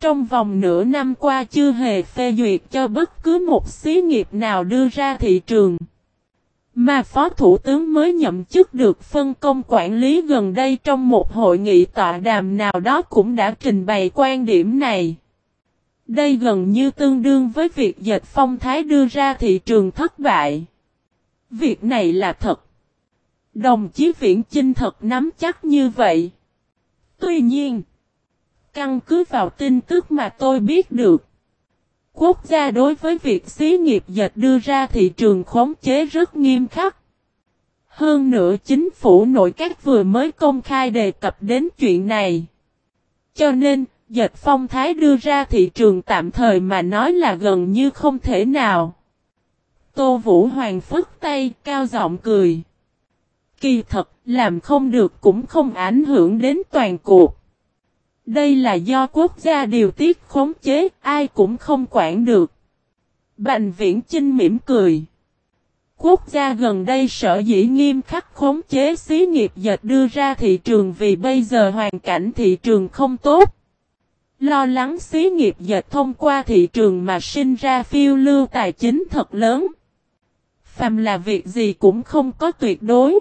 Trong vòng nửa năm qua chưa hề phê duyệt cho bất cứ một xí nghiệp nào đưa ra thị trường. Mà Phó Thủ tướng mới nhậm chức được phân công quản lý gần đây trong một hội nghị tọa đàm nào đó cũng đã trình bày quan điểm này. Đây gần như tương đương với việc dệt phong thái đưa ra thị trường thất bại. Việc này là thật. Đồng chí Viễn Chinh thật nắm chắc như vậy. Tuy nhiên, căn cứ vào tin tức mà tôi biết được, quốc gia đối với việc xí nghiệp dệt đưa ra thị trường khống chế rất nghiêm khắc. Hơn nữa chính phủ nội các vừa mới công khai đề cập đến chuyện này. Cho nên, dệt phong thái đưa ra thị trường tạm thời mà nói là gần như không thể nào. Tô Vũ Hoàng phức tay, cao giọng cười. Kỳ thật, làm không được cũng không ảnh hưởng đến toàn cuộc. Đây là do quốc gia điều tiết khống chế, ai cũng không quản được. Bành viễn Trinh mỉm cười. Quốc gia gần đây sở dĩ nghiêm khắc khống chế xí nghiệp dệt đưa ra thị trường vì bây giờ hoàn cảnh thị trường không tốt. Lo lắng xí nghiệp dệt thông qua thị trường mà sinh ra phiêu lưu tài chính thật lớn. Phàm là việc gì cũng không có tuyệt đối.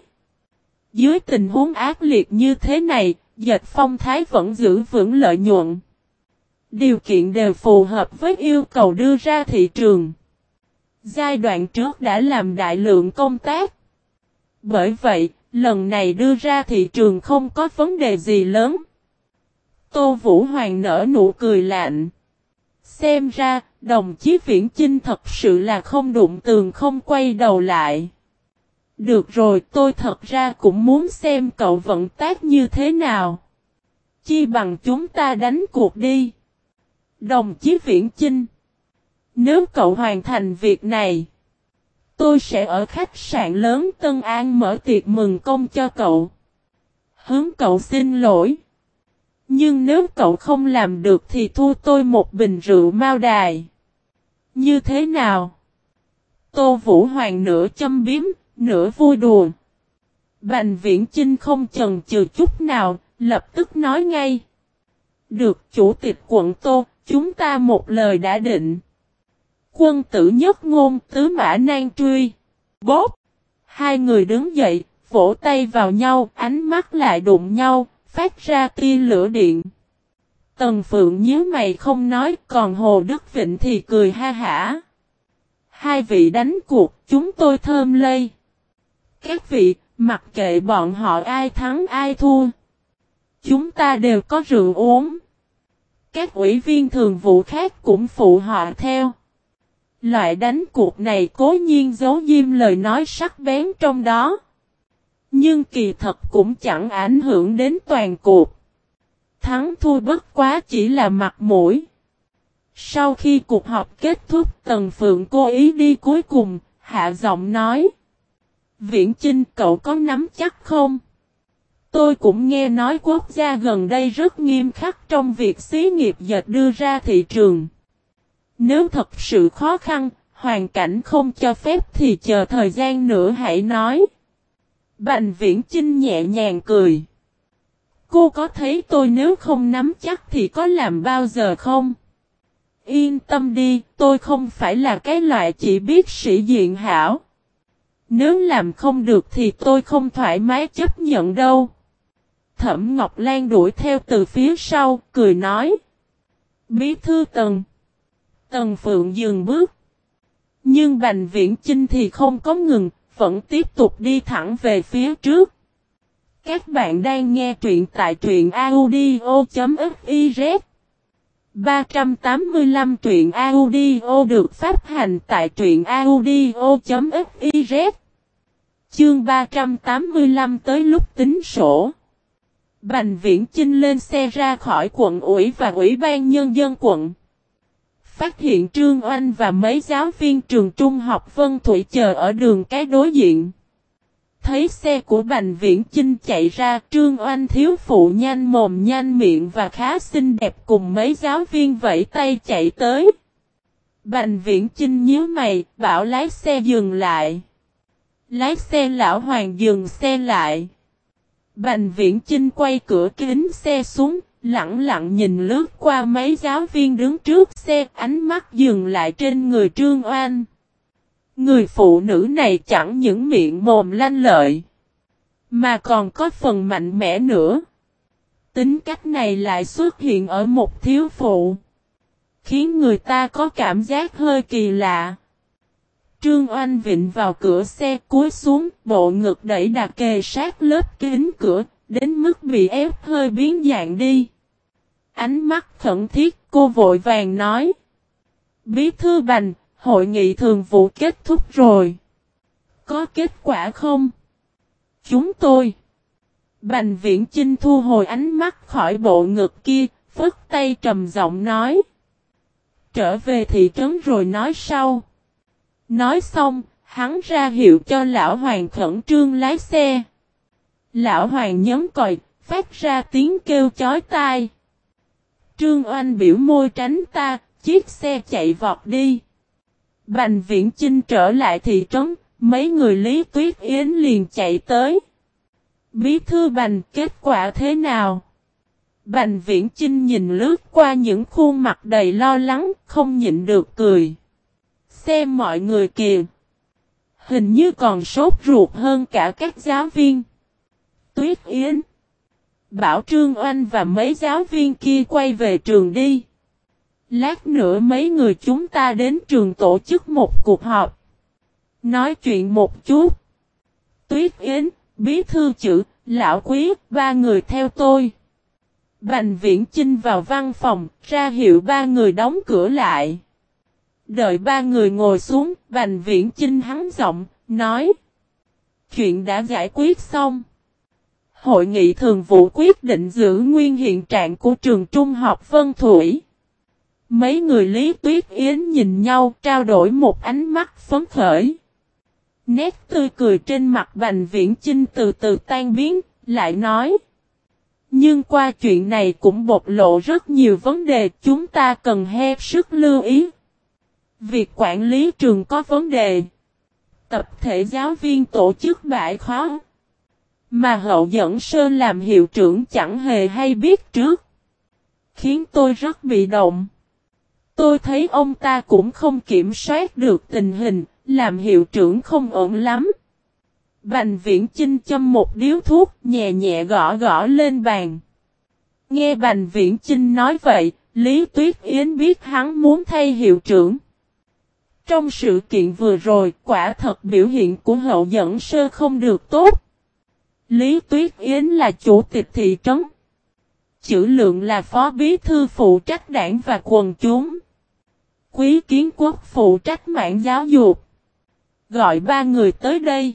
Dưới tình huống ác liệt như thế này, dệt phong thái vẫn giữ vững lợi nhuận. Điều kiện đều phù hợp với yêu cầu đưa ra thị trường. Giai đoạn trước đã làm đại lượng công tác. Bởi vậy, lần này đưa ra thị trường không có vấn đề gì lớn. Tô Vũ Hoàng nở nụ cười lạnh. Xem ra, đồng chí Viễn Chinh thật sự là không đụng tường không quay đầu lại. Được rồi tôi thật ra cũng muốn xem cậu vận tác như thế nào. Chi bằng chúng ta đánh cuộc đi. Đồng chí Viễn Chinh. Nếu cậu hoàn thành việc này. Tôi sẽ ở khách sạn lớn Tân An mở tiệc mừng công cho cậu. Hướng cậu xin lỗi. Nhưng nếu cậu không làm được thì thu tôi một bình rượu mao đài. Như thế nào? Tô Vũ Hoàng nửa châm biếm, nửa vui đùa. Bành viễn Trinh không chần chừ chút nào, lập tức nói ngay. Được chủ tịch quận Tô, chúng ta một lời đã định. Quân tử nhất ngôn tứ mã nan truy. Bốp! Hai người đứng dậy, vỗ tay vào nhau, ánh mắt lại đụng nhau, phát ra tia lửa điện. Tần Phượng nhớ mày không nói, còn Hồ Đức Vịnh thì cười ha hả. Hai vị đánh cuộc, chúng tôi thơm lây. Các vị, mặc kệ bọn họ ai thắng ai thua. Chúng ta đều có rượu uống. Các ủy viên thường vụ khác cũng phụ họ theo. Loại đánh cuộc này cố nhiên giấu diêm lời nói sắc bén trong đó. Nhưng kỳ thật cũng chẳng ảnh hưởng đến toàn cuộc. Thắng thua bất quá chỉ là mặt mũi. Sau khi cuộc họp kết thúc Tần Phượng cố ý đi cuối cùng, hạ giọng nói. Viễn Chinh cậu có nắm chắc không? Tôi cũng nghe nói quốc gia gần đây rất nghiêm khắc trong việc xí nghiệp dệt đưa ra thị trường. Nếu thật sự khó khăn, hoàn cảnh không cho phép thì chờ thời gian nữa hãy nói. Bành viễn Chinh nhẹ nhàng cười. Cô có thấy tôi nếu không nắm chắc thì có làm bao giờ không? Yên tâm đi, tôi không phải là cái loại chỉ biết sĩ diện hảo. Nếu làm không được thì tôi không thoải mái chấp nhận đâu. Thẩm Ngọc Lan đuổi theo từ phía sau, cười nói. Bí thư Tần. Tần Phượng dừng bước. Nhưng Bành Viễn Chinh thì không có ngừng, vẫn tiếp tục đi thẳng về phía trước. Các bạn đang nghe truyện tại truyện audio.fiz 385 truyện audio được phát hành tại truyện audio.fiz Chương 385 tới lúc tính sổ Bành viễn Chinh lên xe ra khỏi quận ủy và ủy ban nhân dân quận Phát hiện Trương Oanh và mấy giáo viên trường trung học Vân Thủy chờ ở đường cái đối diện Thấy xe của Bành Viễn Chinh chạy ra Trương Oanh thiếu phụ nhanh mồm nhanh miệng và khá xinh đẹp cùng mấy giáo viên vẫy tay chạy tới. Bành Viễn Chinh nhíu mày, bảo lái xe dừng lại. Lái xe lão hoàng dừng xe lại. Bành Viễn Chinh quay cửa kính xe xuống, Lặng lặng nhìn lướt qua mấy giáo viên đứng trước xe ánh mắt dừng lại trên người Trương oan. Người phụ nữ này chẳng những miệng mồm lanh lợi. Mà còn có phần mạnh mẽ nữa. Tính cách này lại xuất hiện ở một thiếu phụ. Khiến người ta có cảm giác hơi kỳ lạ. Trương Oanh vịnh vào cửa xe cúi xuống, bộ ngực đẩy đà kề sát lớp kính cửa, đến mức bị ép hơi biến dạng đi. Ánh mắt khẩn thiết, cô vội vàng nói. Bí thư bành, hội nghị thường vụ kết thúc rồi. Có kết quả không? Chúng tôi. Bành viễn Chinh thu hồi ánh mắt khỏi bộ ngực kia, phất tay trầm giọng nói. Trở về thị trấn rồi nói sau. Nói xong, hắn ra hiệu cho lão hoàng khẩn trương lái xe. Lão hoàng nhấn còi, phát ra tiếng kêu chói tai. Trương Oanh biểu môi tránh ta, chiếc xe chạy vọt đi. Bành viễn Chinh trở lại thị trấn, mấy người Lý Tuyết Yến liền chạy tới. Bí thư Bành kết quả thế nào? Bành viễn Chinh nhìn lướt qua những khuôn mặt đầy lo lắng, không nhịn được cười. Xem mọi người kìa. Hình như còn sốt ruột hơn cả các giáo viên. Tuyết Yến. Bảo Trương Oanh và mấy giáo viên kia quay về trường đi. Lát nữa mấy người chúng ta đến trường tổ chức một cuộc họp. Nói chuyện một chút. Tuyết Yến, bí thư chữ, lão quý, ba người theo tôi. Bành viễn chinh vào văn phòng, ra hiệu ba người đóng cửa lại. Đợi ba người ngồi xuống, bành viễn chinh hắn giọng, nói. Chuyện đã giải quyết xong. Hội nghị thường vụ quyết định giữ nguyên hiện trạng của trường trung học Vân Thủy. Mấy người Lý Tuyết Yến nhìn nhau trao đổi một ánh mắt phấn khởi. Nét tươi cười trên mặt Bành Viễn Chinh từ từ tan biến, lại nói. Nhưng qua chuyện này cũng bộc lộ rất nhiều vấn đề chúng ta cần hết sức lưu ý. Việc quản lý trường có vấn đề. Tập thể giáo viên tổ chức bãi khó. Mà hậu dẫn sơn làm hiệu trưởng chẳng hề hay biết trước. Khiến tôi rất bị động. Tôi thấy ông ta cũng không kiểm soát được tình hình, làm hiệu trưởng không ổn lắm. Bành viễn chinh châm một điếu thuốc nhẹ nhẹ gõ gõ lên bàn. Nghe Bành Viễn Chinh nói vậy, Lý Tuyết Yến biết hắn muốn thay hiệu trưởng. Trong sự kiện vừa rồi, quả thật biểu hiện của hậu dẫn sơ không được tốt. Lý Tuyết Yến là chủ tịch thị trấn. Chữ lượng là phó bí thư phụ trách đảng và quần chúng. Quý kiến quốc phụ trách mạng giáo dục. Gọi ba người tới đây.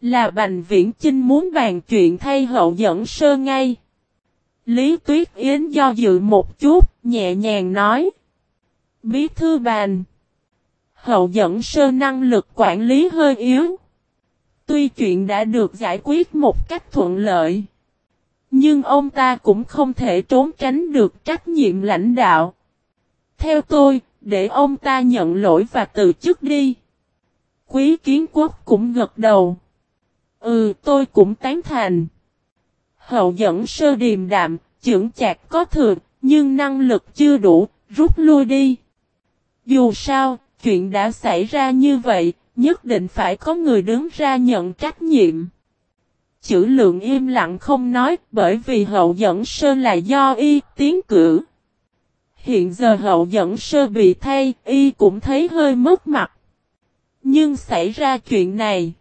Là Bành Viễn Chinh muốn bàn chuyện thay hậu dẫn sơ ngay. Lý Tuyết Yến do dự một chút, nhẹ nhàng nói. Bí thư bàn. Hậu dẫn sơ năng lực quản lý hơi yếu. Tuy chuyện đã được giải quyết một cách thuận lợi. Nhưng ông ta cũng không thể trốn tránh được trách nhiệm lãnh đạo. Theo tôi, để ông ta nhận lỗi và từ chức đi. Quý kiến quốc cũng gật đầu. Ừ tôi cũng tán thành. Hậu dẫn sơ điềm đạm, trưởng chạc có thừa, nhưng năng lực chưa đủ, rút lui đi. Dù sao, chuyện đã xảy ra như vậy, nhất định phải có người đứng ra nhận trách nhiệm. Chữ lượng im lặng không nói bởi vì hậu dẫn sơ là do y tiến cử. Hiện giờ hậu dẫn sơ bị thay, y cũng thấy hơi mất mặt. Nhưng xảy ra chuyện này.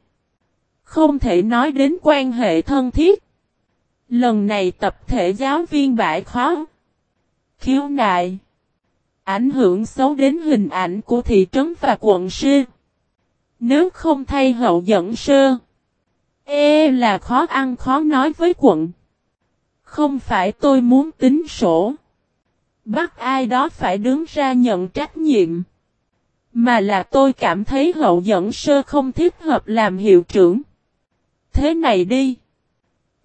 Không thể nói đến quan hệ thân thiết. Lần này tập thể giáo viên bãi khó. Khiếu nại. Ảnh hưởng xấu đến hình ảnh của thị trấn và quận sư. Nếu không thay hậu dẫn sơ. Ê e là khó ăn khó nói với quận. Không phải tôi muốn tính sổ. Bắt ai đó phải đứng ra nhận trách nhiệm. Mà là tôi cảm thấy hậu dẫn sơ không thích hợp làm hiệu trưởng. Thế này đi.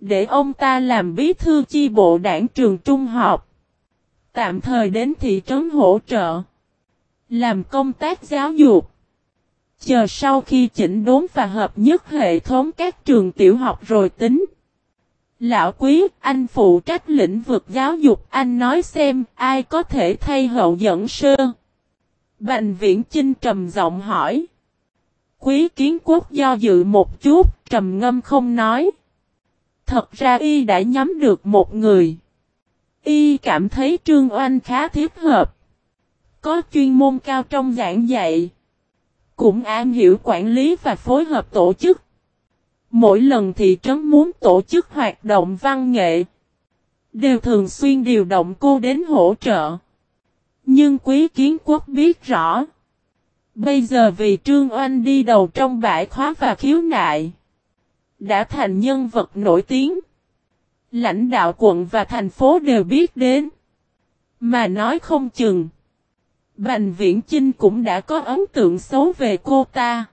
Để ông ta làm bí thư chi bộ đảng trường trung học. Tạm thời đến thị trấn hỗ trợ. Làm công tác giáo dục. Chờ sau khi chỉnh đốn và hợp nhất hệ thống các trường tiểu học rồi tính. Lão quý, anh phụ trách lĩnh vực giáo dục, anh nói xem ai có thể thay hậu dẫn sơ. Bành viễn Chinh trầm giọng hỏi. Quý kiến quốc do dự một chút, trầm ngâm không nói. Thật ra y đã nhắm được một người. Y cảm thấy Trương Oanh khá thiết hợp. Có chuyên môn cao trong giảng dạy. Cũng am hiểu quản lý và phối hợp tổ chức. Mỗi lần thị trấn muốn tổ chức hoạt động văn nghệ. Đều thường xuyên điều động cô đến hỗ trợ. Nhưng quý kiến quốc biết rõ. Bây giờ vì Trương Oanh đi đầu trong bãi khóa và khiếu nại. Đã thành nhân vật nổi tiếng. Lãnh đạo quận và thành phố đều biết đến. Mà nói không chừng. Bành Viễn Chinh cũng đã có ấn tượng xấu về cô ta.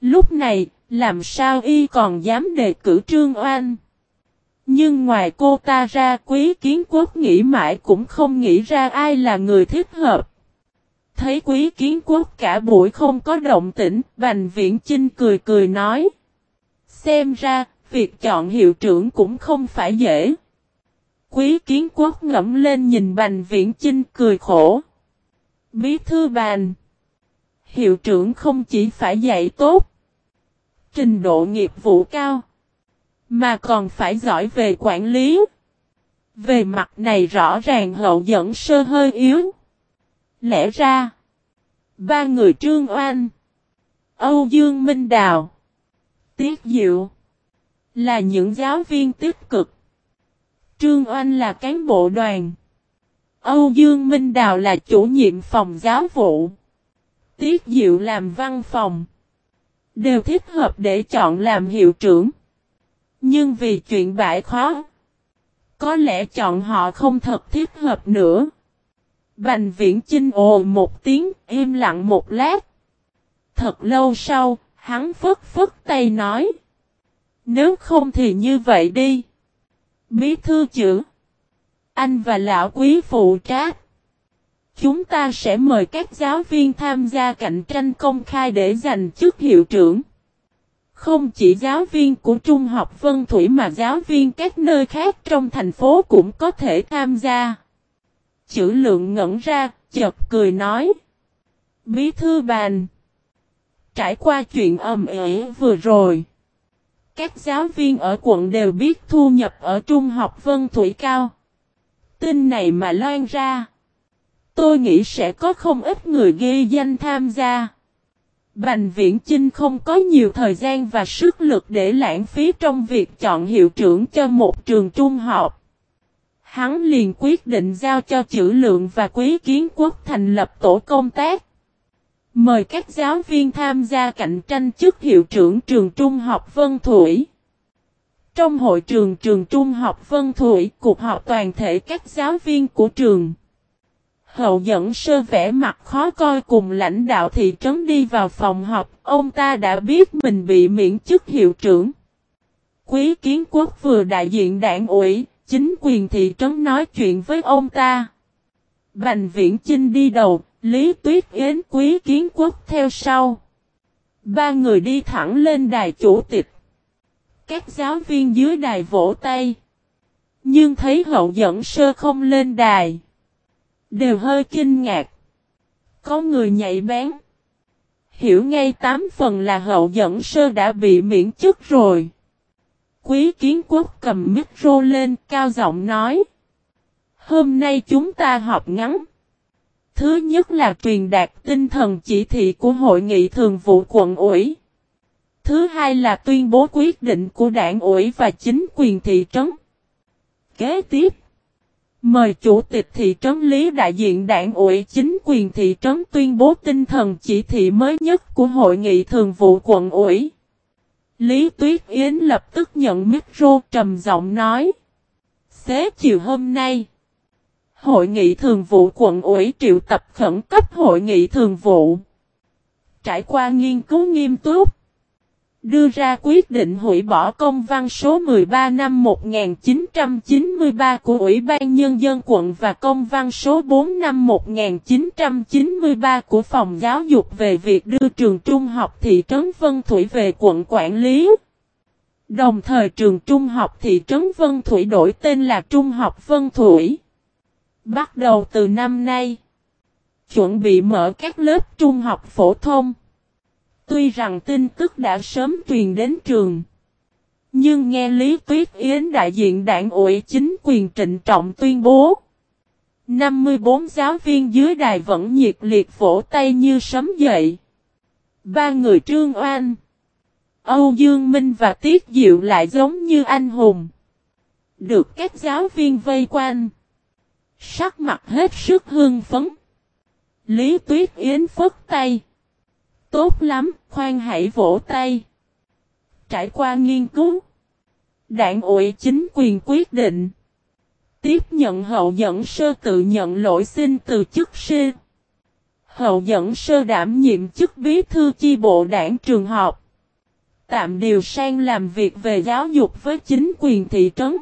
Lúc này, làm sao y còn dám đề cử Trương Oanh? Nhưng ngoài cô ta ra quý kiến quốc nghĩ mãi cũng không nghĩ ra ai là người thích hợp. Thấy quý kiến quốc cả buổi không có động tĩnh, Bành Viễn Chinh cười cười nói. Xem ra, việc chọn hiệu trưởng cũng không phải dễ. Quý kiến quốc ngẫm lên nhìn Bành Viễn Chinh cười khổ. Bí thư bàn. Hiệu trưởng không chỉ phải dạy tốt. Trình độ nghiệp vụ cao. Mà còn phải giỏi về quản lý. Về mặt này rõ ràng hậu dẫn sơ hơi yếu. Lẽ ra. Ba người Trương Oanh. Âu Dương Minh Đào. Tiết Diệu. Là những giáo viên tích cực. Trương Oanh là cán bộ đoàn. Âu Dương Minh Đào là chủ nhiệm phòng giáo vụ. Tiết Diệu làm văn phòng. Đều thích hợp để chọn làm hiệu trưởng. Nhưng vì chuyện bãi khó. Có lẽ chọn họ không thật thích hợp nữa. Bành viễn chinh ồ một tiếng, im lặng một lát. Thật lâu sau, hắn phất phất tay nói. Nếu không thì như vậy đi. Bí thư chữ. Anh và lão quý phụ trách. Chúng ta sẽ mời các giáo viên tham gia cạnh tranh công khai để giành chức hiệu trưởng. Không chỉ giáo viên của Trung học Vân Thủy mà giáo viên các nơi khác trong thành phố cũng có thể tham gia. Chữ lượng ngẩn ra, chợt cười nói. Bí thư bàn. Trải qua chuyện ầm ĩ vừa rồi. Các giáo viên ở quận đều biết thu nhập ở Trung học Vân Thủy cao. Tin này mà loan ra. Tôi nghĩ sẽ có không ít người ghi danh tham gia. Bành Viễn Chinh không có nhiều thời gian và sức lực để lãng phí trong việc chọn hiệu trưởng cho một trường trung học. Hắn liền quyết định giao cho chữ lượng và quý kiến quốc thành lập tổ công tác. Mời các giáo viên tham gia cạnh tranh chức hiệu trưởng trường trung học Vân Thủy. Trong hội trường trường trung học Vân Thủy, cuộc họp toàn thể các giáo viên của trường. Hậu dẫn sơ vẽ mặt khó coi cùng lãnh đạo thị trấn đi vào phòng họp, ông ta đã biết mình bị miễn chức hiệu trưởng. Quý kiến quốc vừa đại diện đảng ủy, chính quyền thị trấn nói chuyện với ông ta. Bành viễn trinh đi đầu, Lý Tuyết Yến quý kiến quốc theo sau. Ba người đi thẳng lên đài chủ tịch. Các giáo viên dưới đài vỗ tay. Nhưng thấy hậu dẫn sơ không lên đài. Đều hơi kinh ngạc. Có người nhảy bén. Hiểu ngay tám phần là hậu dẫn sơ đã bị miễn chức rồi. Quý kiến quốc cầm micro lên cao giọng nói. Hôm nay chúng ta họp ngắn. Thứ nhất là truyền đạt tinh thần chỉ thị của hội nghị thường vụ quận ủy. Thứ hai là tuyên bố quyết định của đảng ủy và chính quyền thị trấn. Kế tiếp. Mời Chủ tịch thị trấn Lý đại diện đảng ủy chính quyền thị trấn tuyên bố tinh thần chỉ thị mới nhất của hội nghị thường vụ quận ủy. Lý Tuyết Yến lập tức nhận micro trầm giọng nói. Xế chiều hôm nay, hội nghị thường vụ quận ủy triệu tập khẩn cấp hội nghị thường vụ. Trải qua nghiên cứu nghiêm túc, đưa ra quyết định hủy bỏ công văn số 13 năm 1993 của Ủy ban Nhân dân quận và công văn số 4 năm 1993 của Phòng Giáo dục về việc đưa trường trung học thị trấn Vân Thủy về quận quản lý. Đồng thời trường trung học thị trấn Vân Thủy đổi tên là Trung học Vân Thủy. Bắt đầu từ năm nay, chuẩn bị mở các lớp trung học phổ thông. Tuy rằng tin tức đã sớm truyền đến trường, nhưng nghe Lý Tuyết Yến đại diện đảng ủy chính quyền trịnh trọng tuyên bố. 54 giáo viên dưới đài vẫn nhiệt liệt vỗ tay như sấm dậy. Ba người Trương Oan, Âu Dương Minh và Tiết Diệu lại giống như anh hùng. Được các giáo viên vây quanh. Sắc mặt hết sức hương phấn. Lý Tuyết Yến phất tay. Tốt lắm, khoan hãy vỗ tay. Trải qua nghiên cứu. Đảng ủy chính quyền quyết định. Tiếp nhận hậu dẫn sơ tự nhận lỗi xin từ chức sư. Hậu dẫn sơ đảm nhiệm chức bí thư chi bộ đảng trường học. Tạm điều sang làm việc về giáo dục với chính quyền thị trấn.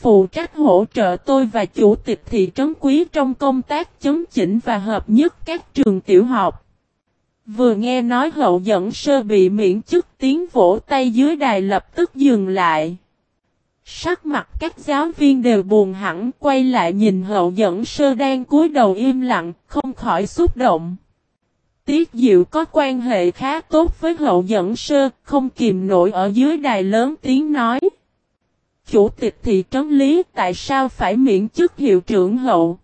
Phụ trách hỗ trợ tôi và chủ tịch thị trấn quý trong công tác chấn chỉnh và hợp nhất các trường tiểu học. Vừa nghe nói hậu dẫn sơ bị miễn chức tiếng vỗ tay dưới đài lập tức dừng lại. Sắc mặt các giáo viên đều buồn hẳn quay lại nhìn hậu dẫn sơ đang cúi đầu im lặng, không khỏi xúc động. Tiết Diệu có quan hệ khá tốt với hậu dẫn sơ, không kìm nổi ở dưới đài lớn tiếng nói. Chủ tịch thị trấn Lý tại sao phải miễn chức hiệu trưởng hậu?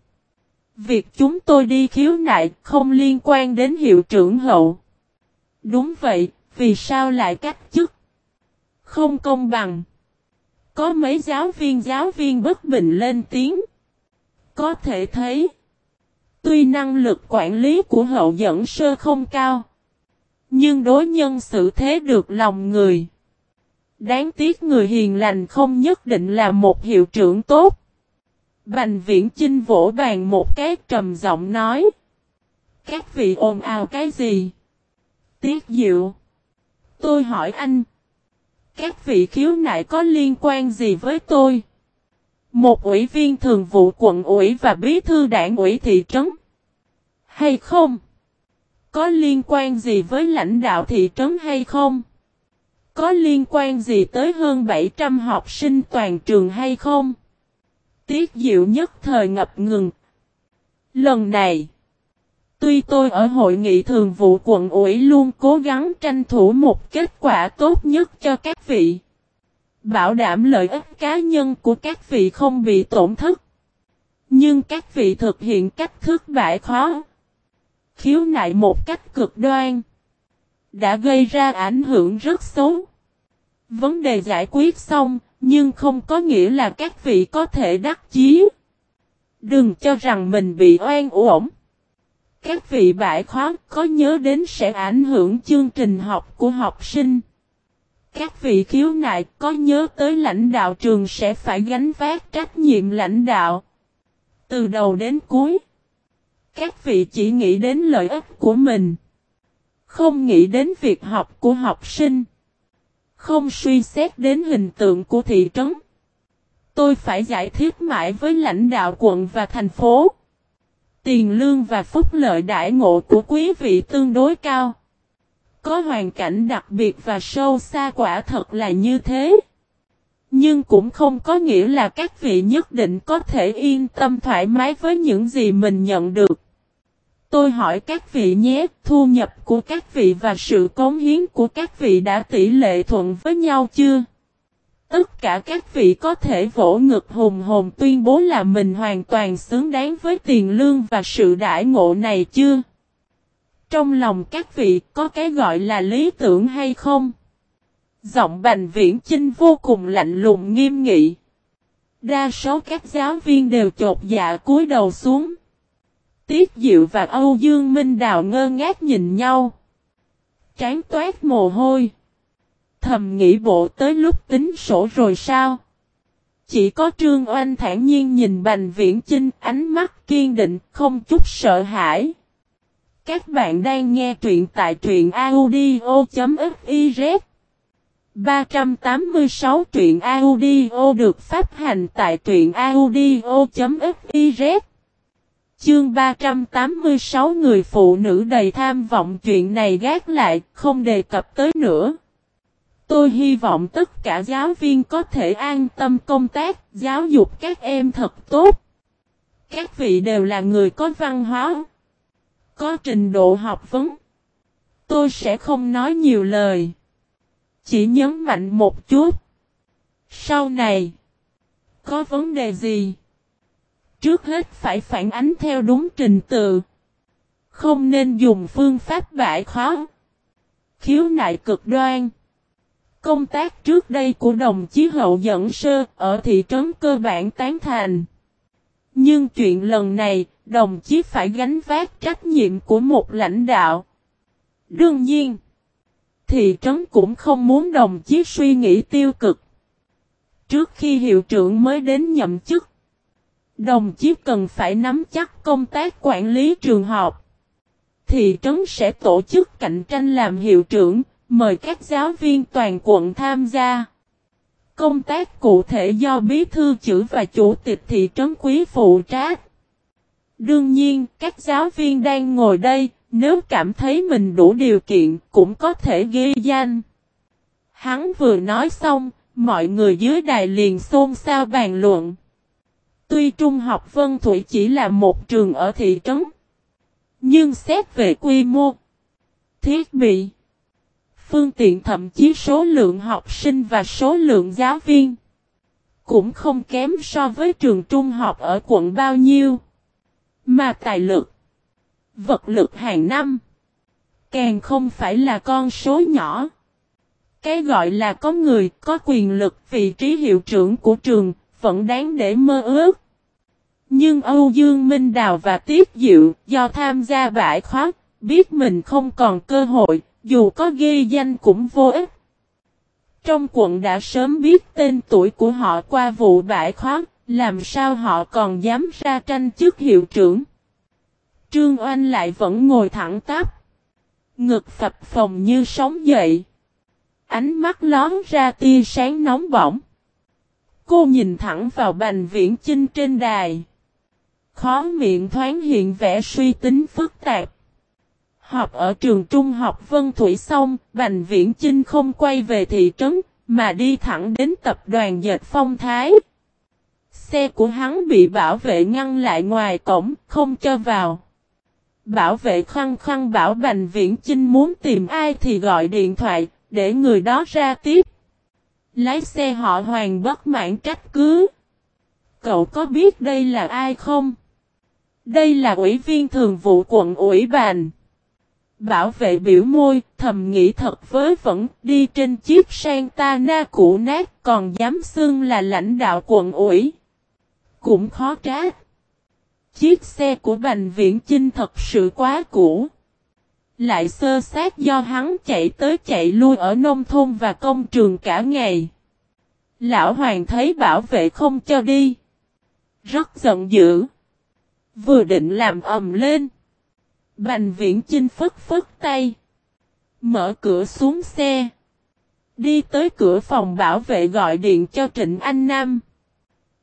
Việc chúng tôi đi khiếu nại không liên quan đến hiệu trưởng hậu. Đúng vậy, vì sao lại cách chức? Không công bằng. Có mấy giáo viên giáo viên bất bình lên tiếng. Có thể thấy. Tuy năng lực quản lý của hậu dẫn sơ không cao. Nhưng đối nhân xử thế được lòng người. Đáng tiếc người hiền lành không nhất định là một hiệu trưởng tốt. Bành viễn chinh vỗ bàn một cái trầm giọng nói. Các vị ồn ào cái gì? Tiết diệu. Tôi hỏi anh. Các vị khiếu nại có liên quan gì với tôi? Một ủy viên thường vụ quận ủy và bí thư đảng ủy thị trấn. Hay không? Có liên quan gì với lãnh đạo thị trấn hay không? Có liên quan gì tới hơn 700 học sinh toàn trường hay không? Tiết diệu nhất thời ngập ngừng. Lần này, tuy tôi ở hội nghị thường vụ quận ủy luôn cố gắng tranh thủ một kết quả tốt nhất cho các vị. Bảo đảm lợi ích cá nhân của các vị không bị tổn thất. Nhưng các vị thực hiện cách thức bại khó. Khiếu nại một cách cực đoan. Đã gây ra ảnh hưởng rất xấu. Vấn đề giải quyết xong, nhưng không có nghĩa là các vị có thể đắc chí. Đừng cho rằng mình bị oan uổng. Các vị bãi khóa có nhớ đến sẽ ảnh hưởng chương trình học của học sinh. Các vị khiếu nại có nhớ tới lãnh đạo trường sẽ phải gánh vác trách nhiệm lãnh đạo. Từ đầu đến cuối. Các vị chỉ nghĩ đến lợi ích của mình. Không nghĩ đến việc học của học sinh. Không suy xét đến hình tượng của thị trấn. Tôi phải giải thích mãi với lãnh đạo quận và thành phố. Tiền lương và phúc lợi đại ngộ của quý vị tương đối cao. Có hoàn cảnh đặc biệt và sâu xa quả thật là như thế. Nhưng cũng không có nghĩa là các vị nhất định có thể yên tâm thoải mái với những gì mình nhận được. Tôi hỏi các vị nhé, thu nhập của các vị và sự cống hiến của các vị đã tỷ lệ thuận với nhau chưa? Tất cả các vị có thể vỗ ngực hùng hồn tuyên bố là mình hoàn toàn xứng đáng với tiền lương và sự đãi ngộ này chưa? Trong lòng các vị có cái gọi là lý tưởng hay không? Giọng bành viễn chinh vô cùng lạnh lùng nghiêm nghị. Đa số các giáo viên đều chột dạ cúi đầu xuống. Tiết Diệu và Âu Dương Minh Đào ngơ ngác nhìn nhau. Trán toát mồ hôi. Thầm nghĩ bộ tới lúc tính sổ rồi sao? Chỉ có Trương Oanh thản nhiên nhìn Bành Viễn Chinh, ánh mắt kiên định, không chút sợ hãi. Các bạn đang nghe truyện tại truyện audio.fiz 386 truyện audio được phát hành tại truyện audio.fiz Chương 386 người phụ nữ đầy tham vọng chuyện này gác lại, không đề cập tới nữa. Tôi hy vọng tất cả giáo viên có thể an tâm công tác, giáo dục các em thật tốt. Các vị đều là người có văn hóa, có trình độ học vấn. Tôi sẽ không nói nhiều lời. Chỉ nhấn mạnh một chút. Sau này, có vấn đề gì? Trước hết phải phản ánh theo đúng trình tự. Không nên dùng phương pháp bãi khó. Khiếu nại cực đoan. Công tác trước đây của đồng chí hậu dẫn sơ ở thị trấn cơ bản tán thành. Nhưng chuyện lần này, đồng chí phải gánh vác trách nhiệm của một lãnh đạo. Đương nhiên, thị trấn cũng không muốn đồng chí suy nghĩ tiêu cực. Trước khi hiệu trưởng mới đến nhậm chức, đồng chí cần phải nắm chắc công tác quản lý trường học. Thị trấn sẽ tổ chức cạnh tranh làm hiệu trưởng, mời các giáo viên toàn quận tham gia. Công tác cụ thể do bí thư chữ và chủ tịch thị trấn quý phụ trách. Đương nhiên, các giáo viên đang ngồi đây, nếu cảm thấy mình đủ điều kiện, cũng có thể ghi danh. Hắn vừa nói xong, mọi người dưới đài liền xôn xao bàn luận. Tuy Trung học Vân Thủy chỉ là một trường ở thị trấn, nhưng xét về quy mô, thiết bị, phương tiện thậm chí số lượng học sinh và số lượng giáo viên cũng không kém so với trường trung học ở quận bao nhiêu. Mà tài lực, vật lực hàng năm, càng không phải là con số nhỏ. Cái gọi là có người, có quyền lực vị trí hiệu trưởng của trường, vẫn đáng để mơ ước. Nhưng Âu Dương Minh Đào và Tiết Diệu do tham gia bãi khóa, biết mình không còn cơ hội, dù có ghi danh cũng vô ích. Trong quận đã sớm biết tên tuổi của họ qua vụ bãi khóa, làm sao họ còn dám ra tranh chức hiệu trưởng. Trương Oanh lại vẫn ngồi thẳng tắp. Ngực phập phồng như sóng dậy. Ánh mắt lón ra tia sáng nóng bỏng. Cô nhìn thẳng vào bành viễn chinh trên đài. Khó miệng thoáng hiện vẻ suy tính phức tạp. Học ở trường trung học Vân Thủy xong, Bành Viễn Chinh không quay về thị trấn, mà đi thẳng đến tập đoàn dệt phong thái. Xe của hắn bị bảo vệ ngăn lại ngoài cổng, không cho vào. Bảo vệ khăng khăng bảo Bành Viễn Chinh muốn tìm ai thì gọi điện thoại, để người đó ra tiếp. Lái xe họ hoàng bất mãn trách cứ. Cậu có biết đây là ai không? Đây là ủy viên thường vụ quận ủy bàn. Bảo vệ biểu môi, thầm nghĩ thật với vẫn đi trên chiếc Santana cũ nát còn dám xưng là lãnh đạo quận ủy. Cũng khó trách. Chiếc xe của Bành Viễn Chinh thật sự quá cũ. Lại sơ sát do hắn chạy tới chạy lui ở nông thôn và công trường cả ngày. Lão Hoàng thấy bảo vệ không cho đi. Rất giận dữ. Vừa định làm ầm lên. Bành viễn chinh phất phất tay. Mở cửa xuống xe. Đi tới cửa phòng bảo vệ gọi điện cho Trịnh Anh Nam.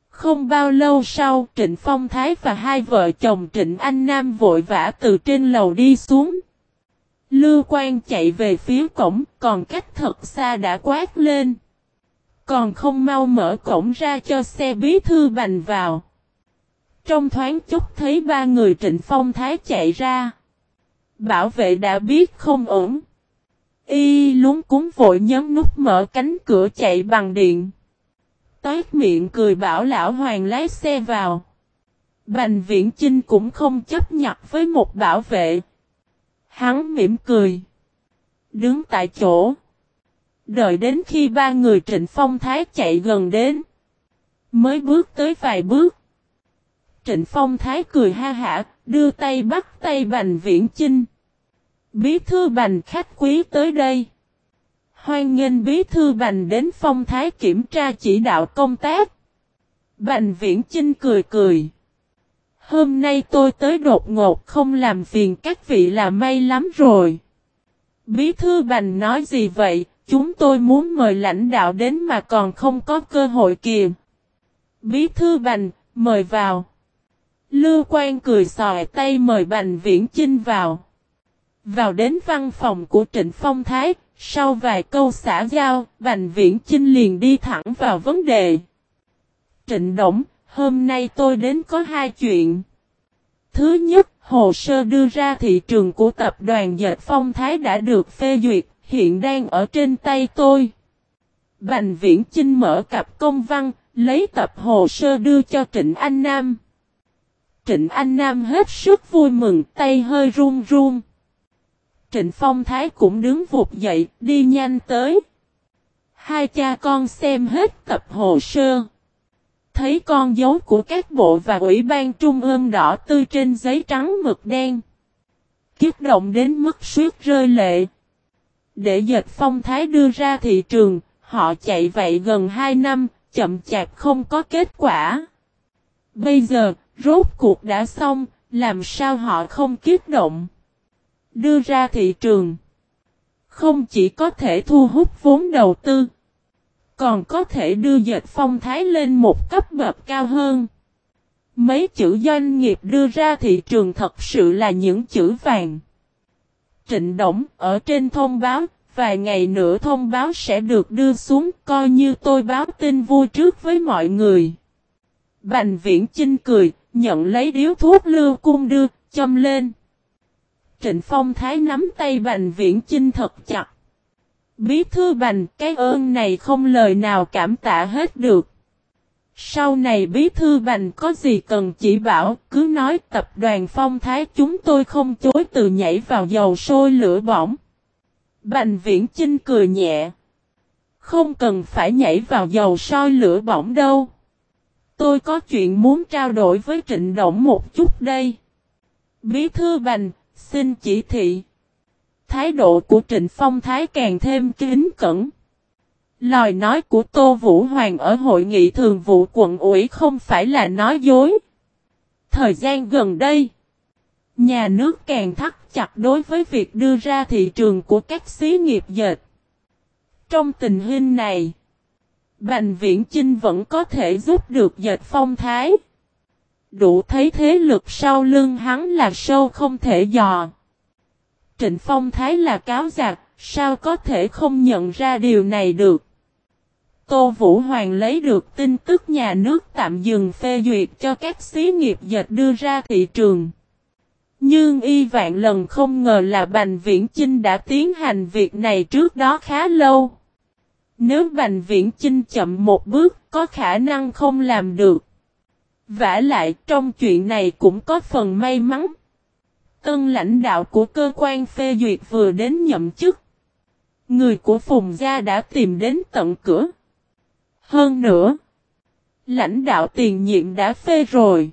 Không bao lâu sau, Trịnh Phong Thái và hai vợ chồng Trịnh Anh Nam vội vã từ trên lầu đi xuống. Lưu Quang chạy về phía cổng, còn cách thật xa đã quát lên. Còn không mau mở cổng ra cho xe bí thư bành vào. Trong thoáng chút thấy ba người Trịnh Phong Thái chạy ra. Bảo vệ đã biết không ổn. Y lúng cúng vội nhấn nút mở cánh cửa chạy bằng điện. Toát miệng cười bảo lão hoàng lái xe vào. Bành viễn Chinh cũng không chấp nhận với một bảo vệ. Hắn mỉm cười. Đứng tại chỗ. Đợi đến khi ba người trịnh phong thái chạy gần đến. Mới bước tới vài bước. Trịnh phong thái cười ha hả, đưa tay bắt tay bành viễn chinh. Bí thư bành khách quý tới đây. Hoan nghênh bí thư bành đến phong thái kiểm tra chỉ đạo công tác. Bành viễn chinh cười cười. Hôm nay tôi tới đột ngột không làm phiền các vị là may lắm rồi. Bí thư bành nói gì vậy, chúng tôi muốn mời lãnh đạo đến mà còn không có cơ hội kìa. Bí thư bành, mời vào. Lưu Quang cười sòi tay mời Bành Viễn Chinh vào. Vào đến văn phòng của Trịnh Phong Thái, Sau vài câu xã giao, Bành Viễn Chinh liền đi thẳng vào vấn đề. Trịnh Động, hôm nay tôi đến có hai chuyện. Thứ nhất, hồ sơ đưa ra thị trường của tập đoàn Dệt Phong Thái đã được phê duyệt, hiện đang ở trên tay tôi. Bành Viễn Chinh mở cặp công văn, lấy tập hồ sơ đưa cho Trịnh Anh Nam. Trịnh Anh Nam hết sức vui mừng, tay hơi run run. Trịnh Phong Thái cũng đứng vụt dậy, đi nhanh tới. Hai cha con xem hết tập hồ sơ. Thấy con dấu của các bộ và ủy ban trung ương đỏ tươi trên giấy trắng mực đen. Kiếp động đến mức suýt rơi lệ. Để dệt phong thái đưa ra thị trường, họ chạy vậy gần 2 năm, chậm chạp không có kết quả. Bây giờ, rốt cuộc đã xong, làm sao họ không kiếp động? Đưa ra thị trường. Không chỉ có thể thu hút vốn đầu tư, còn có thể đưa dệt phong thái lên một cấp bậc cao hơn. Mấy chữ doanh nghiệp đưa ra thị trường thật sự là những chữ vàng. Trịnh Động ở trên thông báo, vài ngày nữa thông báo sẽ được đưa xuống coi như tôi báo tin vui trước với mọi người. Bành viễn Chinh cười, nhận lấy điếu thuốc lưu cung đưa, châm lên. Trịnh Phong Thái nắm tay Bành Viễn Chinh thật chặt. Bí thư Bành, cái ơn này không lời nào cảm tạ hết được. Sau này bí thư Bành có gì cần chỉ bảo, cứ nói tập đoàn Phong Thái chúng tôi không chối từ nhảy vào dầu sôi lửa bỏng. Bành Viễn Chinh cười nhẹ. Không cần phải nhảy vào dầu sôi lửa bỏng đâu. Tôi có chuyện muốn trao đổi với Trịnh Động một chút đây. Bí thư Bành, xin chỉ thị. Thái độ của Trịnh Phong Thái càng thêm kính cẩn. Lời nói của Tô Vũ Hoàng ở hội nghị thường vụ quận ủy không phải là nói dối. Thời gian gần đây, nhà nước càng thắt chặt đối với việc đưa ra thị trường của các xí nghiệp dệt. Trong tình hình này, Bành Viễn Chinh vẫn có thể giúp được dệt phong thái. Đủ thấy thế lực sau lưng hắn là sâu không thể dò. Trịnh Phong Thái là cáo giặc, sao có thể không nhận ra điều này được? Tô Vũ Hoàng lấy được tin tức nhà nước tạm dừng phê duyệt cho các xí nghiệp dệt đưa ra thị trường. Nhưng y vạn lần không ngờ là Bành Viễn Chinh đã tiến hành việc này trước đó khá lâu. Nếu Bành Viễn Chinh chậm một bước có khả năng không làm được. vả lại trong chuyện này cũng có phần may mắn. Tân lãnh đạo của cơ quan phê duyệt vừa đến nhậm chức. Người của Phùng Gia đã tìm đến tận cửa. Hơn nữa, lãnh đạo tiền nhiệm đã phê rồi.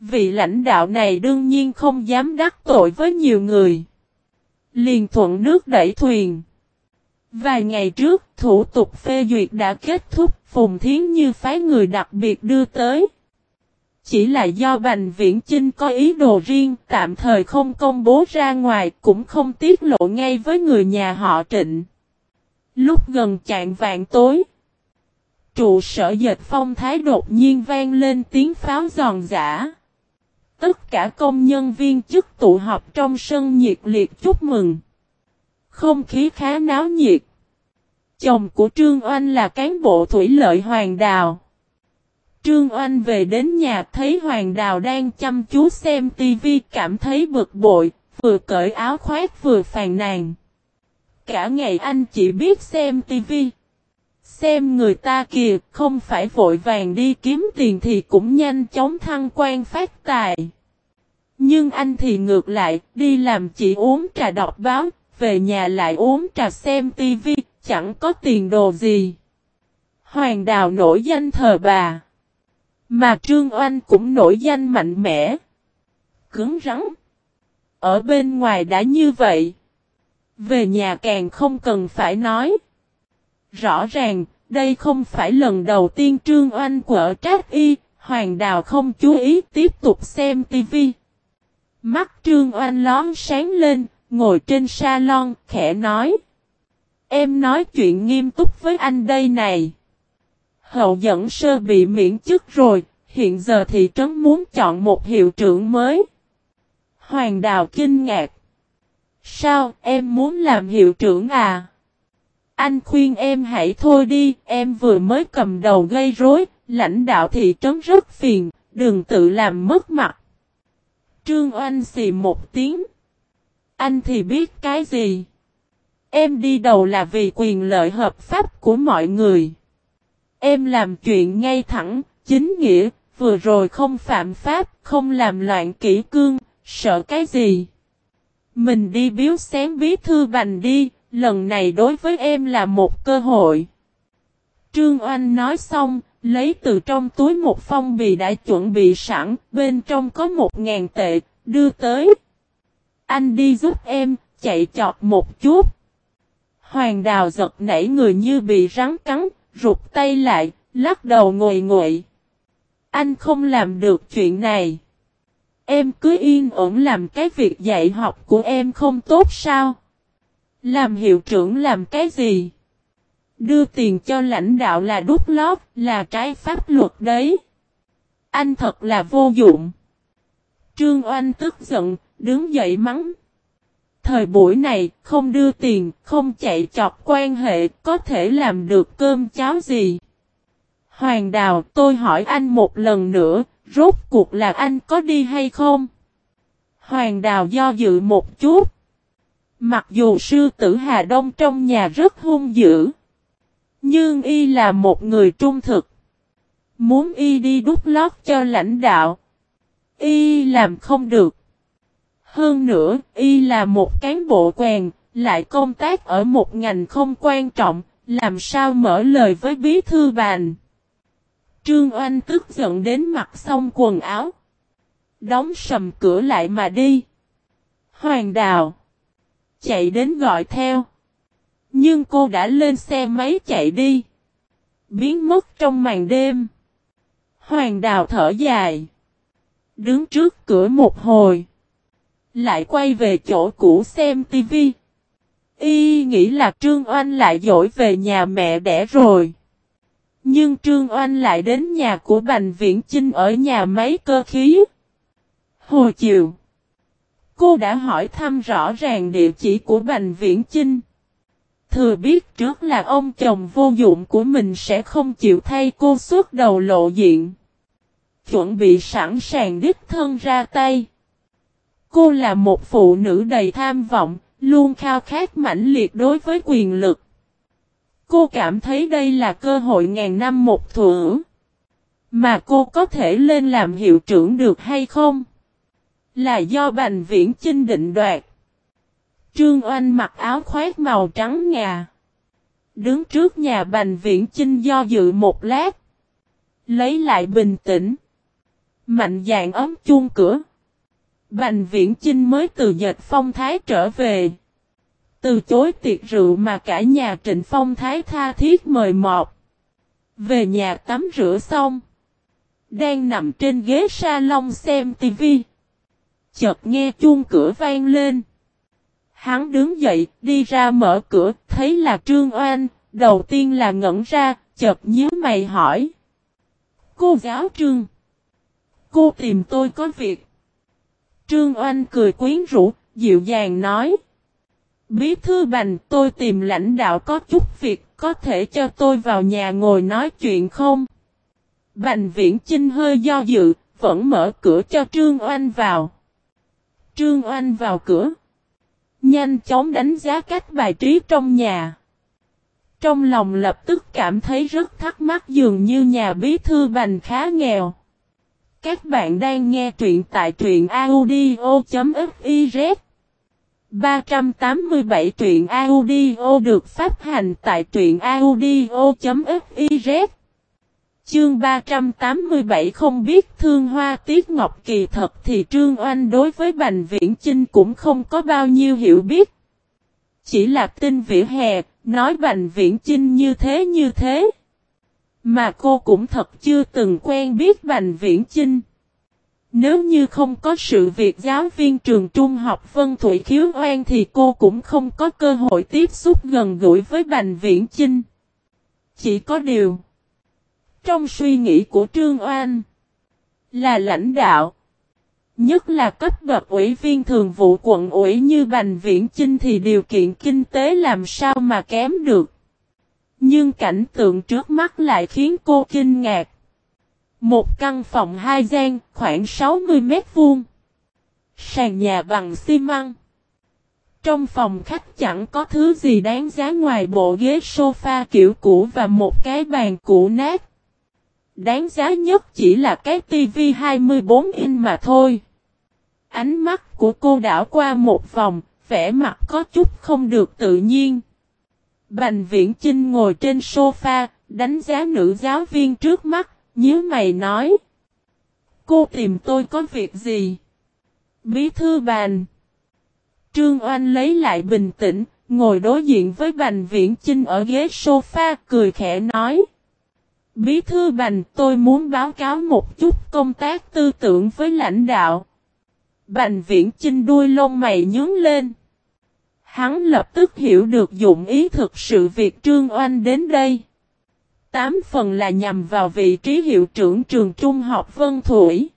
Vị lãnh đạo này đương nhiên không dám đắc tội với nhiều người. Liền thuận nước đẩy thuyền. Vài ngày trước, thủ tục phê duyệt đã kết thúc, Phùng Thiến Như phái người đặc biệt đưa tới. Chỉ là do Bành Viễn Chinh có ý đồ riêng, tạm thời không công bố ra ngoài, cũng không tiết lộ ngay với người nhà họ Trịnh. Lúc gần chạng vạn tối, trụ sở dệt phong thái đột nhiên vang lên tiếng pháo giòn giả. Tất cả công nhân viên chức tụ họp trong sân nhiệt liệt chúc mừng. Không khí khá náo nhiệt. Chồng của Trương Oanh là cán bộ thủy lợi Hoàng Đào. Trương Oanh về đến nhà thấy Hoàng Đào đang chăm chú xem tivi cảm thấy bực bội, vừa cởi áo khoác vừa phàn nàn. Cả ngày anh chỉ biết xem tivi. Xem người ta kìa, không phải vội vàng đi kiếm tiền thì cũng nhanh chóng thăng quan phát tài. Nhưng anh thì ngược lại, đi làm chỉ uống trà đọc báo, về nhà lại uống trà xem tivi, chẳng có tiền đồ gì. Hoàng Đào nổi danh thờ bà. Mà Trương Oanh cũng nổi danh mạnh mẽ. Cứng rắn. Ở bên ngoài đã như vậy. Về nhà càng không cần phải nói. Rõ ràng, đây không phải lần đầu tiên Trương Oanh quở trách y, Hoàng Đào không chú ý tiếp tục xem tivi. Mắt Trương Oanh lón sáng lên, ngồi trên salon, khẽ nói. Em nói chuyện nghiêm túc với anh đây này. Hậu dẫn sơ bị miễn chức rồi, hiện giờ thị trấn muốn chọn một hiệu trưởng mới. Hoàng Đào kinh ngạc. Sao em muốn làm hiệu trưởng à? Anh khuyên em hãy thôi đi, em vừa mới cầm đầu gây rối, lãnh đạo thị trấn rất phiền, đừng tự làm mất mặt. Trương Oanh xì một tiếng. Anh thì biết cái gì? Em đi đầu là vì quyền lợi hợp pháp của mọi người. Em làm chuyện ngay thẳng, chính nghĩa, vừa rồi không phạm pháp, không làm loạn kỹ cương, sợ cái gì? Mình đi biếu xén bí thư bành đi, lần này đối với em là một cơ hội. Trương Oanh nói xong, lấy từ trong túi một phong bì đã chuẩn bị sẵn, bên trong có một ngàn tệ, đưa tới. Anh đi giúp em, chạy chọt một chút. Hoàng đào giật nảy người như bị rắn cắn, rụt tay lại, lắc đầu ngồi nguội Anh không làm được chuyện này. Em cứ yên ổn làm cái việc dạy học của em không tốt sao? Làm hiệu trưởng làm cái gì? Đưa tiền cho lãnh đạo là đút lót, là trái pháp luật đấy. Anh thật là vô dụng. Trương Oanh tức giận, đứng dậy mắng. Thời buổi này, không đưa tiền, không chạy chọc quan hệ, có thể làm được cơm cháo gì. Hoàng Đào, tôi hỏi anh một lần nữa, rốt cuộc là anh có đi hay không? Hoàng Đào do dự một chút. Mặc dù sư tử Hà Đông trong nhà rất hung dữ. Nhưng y là một người trung thực. Muốn y đi đút lót cho lãnh đạo. Y làm không được. Hơn nữa, y là một cán bộ quèn, lại công tác ở một ngành không quan trọng, làm sao mở lời với bí thư bàn. Trương Oanh tức giận đến mặt xong quần áo. Đóng sầm cửa lại mà đi. Hoàng đào. Chạy đến gọi theo. Nhưng cô đã lên xe máy chạy đi. Biến mất trong màn đêm. Hoàng đào thở dài. Đứng trước cửa một hồi. Lại quay về chỗ cũ xem tivi. Y nghĩ là Trương Oanh lại dỗi về nhà mẹ đẻ rồi. Nhưng Trương Oanh lại đến nhà của Bành Viễn Chinh ở nhà máy cơ khí. Hồi chiều, cô đã hỏi thăm rõ ràng địa chỉ của Bành Viễn Chinh. Thừa biết trước là ông chồng vô dụng của mình sẽ không chịu thay cô suốt đầu lộ diện. Chuẩn bị sẵn sàng đích thân ra tay. Cô là một phụ nữ đầy tham vọng, luôn khao khát mãnh liệt đối với quyền lực. Cô cảm thấy đây là cơ hội ngàn năm một thử. Mà cô có thể lên làm hiệu trưởng được hay không? Là do Bành Viễn Chinh định đoạt. Trương Oanh mặc áo khoác màu trắng ngà. Đứng trước nhà Bành Viễn Chinh do dự một lát. Lấy lại bình tĩnh. Mạnh dạng ấm chuông cửa. Bành Viễn Chinh mới từ dệt phong thái trở về. Từ chối tiệc rượu mà cả nhà Trịnh Phong Thái tha thiết mời mọc. Về nhà tắm rửa xong. Đang nằm trên ghế salon xem tivi. Chợt nghe chuông cửa vang lên. Hắn đứng dậy, đi ra mở cửa, thấy là Trương Oanh, đầu tiên là ngẩn ra, chợt nhíu mày hỏi. Cô giáo Trương. Cô tìm tôi có việc. Trương Oanh cười quyến rũ, dịu dàng nói. Bí thư bành tôi tìm lãnh đạo có chút việc có thể cho tôi vào nhà ngồi nói chuyện không? Bành viễn Trinh hơi do dự, vẫn mở cửa cho Trương Oanh vào. Trương Oanh vào cửa. Nhanh chóng đánh giá cách bài trí trong nhà. Trong lòng lập tức cảm thấy rất thắc mắc dường như nhà bí thư bành khá nghèo. Các bạn đang nghe truyện tại truyện audio.fiz 387 truyện audio được phát hành tại truyện audio.fiz Chương 387 không biết thương hoa tiết ngọc kỳ thật thì Trương Oanh đối với Bành Viễn Chinh cũng không có bao nhiêu hiểu biết. Chỉ là tin vỉa hè, nói Bành Viễn Chinh như thế như thế. Mà cô cũng thật chưa từng quen biết Bành Viễn Chinh. Nếu như không có sự việc giáo viên trường trung học Vân Thủy khiếu oan thì cô cũng không có cơ hội tiếp xúc gần gũi với Bành Viễn Chinh. Chỉ có điều. Trong suy nghĩ của Trương Oan. Là lãnh đạo. Nhất là cấp bậc ủy viên thường vụ quận ủy như Bành Viễn Chinh thì điều kiện kinh tế làm sao mà kém được. Nhưng cảnh tượng trước mắt lại khiến cô kinh ngạc. Một căn phòng hai gian, khoảng 60 mét vuông. Sàn nhà bằng xi măng. Trong phòng khách chẳng có thứ gì đáng giá ngoài bộ ghế sofa kiểu cũ và một cái bàn cũ nát. Đáng giá nhất chỉ là cái tivi 24 inch mà thôi. Ánh mắt của cô đảo qua một vòng, vẻ mặt có chút không được tự nhiên. Bành viễn Chinh ngồi trên sofa, đánh giá nữ giáo viên trước mắt, nhớ mày nói. Cô tìm tôi có việc gì? Bí thư bàn. Trương Oanh lấy lại bình tĩnh, ngồi đối diện với Bành Viễn Chinh ở ghế sofa, cười khẽ nói. Bí thư Bành, tôi muốn báo cáo một chút công tác tư tưởng với lãnh đạo. Bành Viễn Chinh đuôi lông mày nhướng lên. Hắn lập tức hiểu được dụng ý thực sự việc Trương Oanh đến đây. Tám phần là nhằm vào vị trí hiệu trưởng trường trung học Vân Thủy.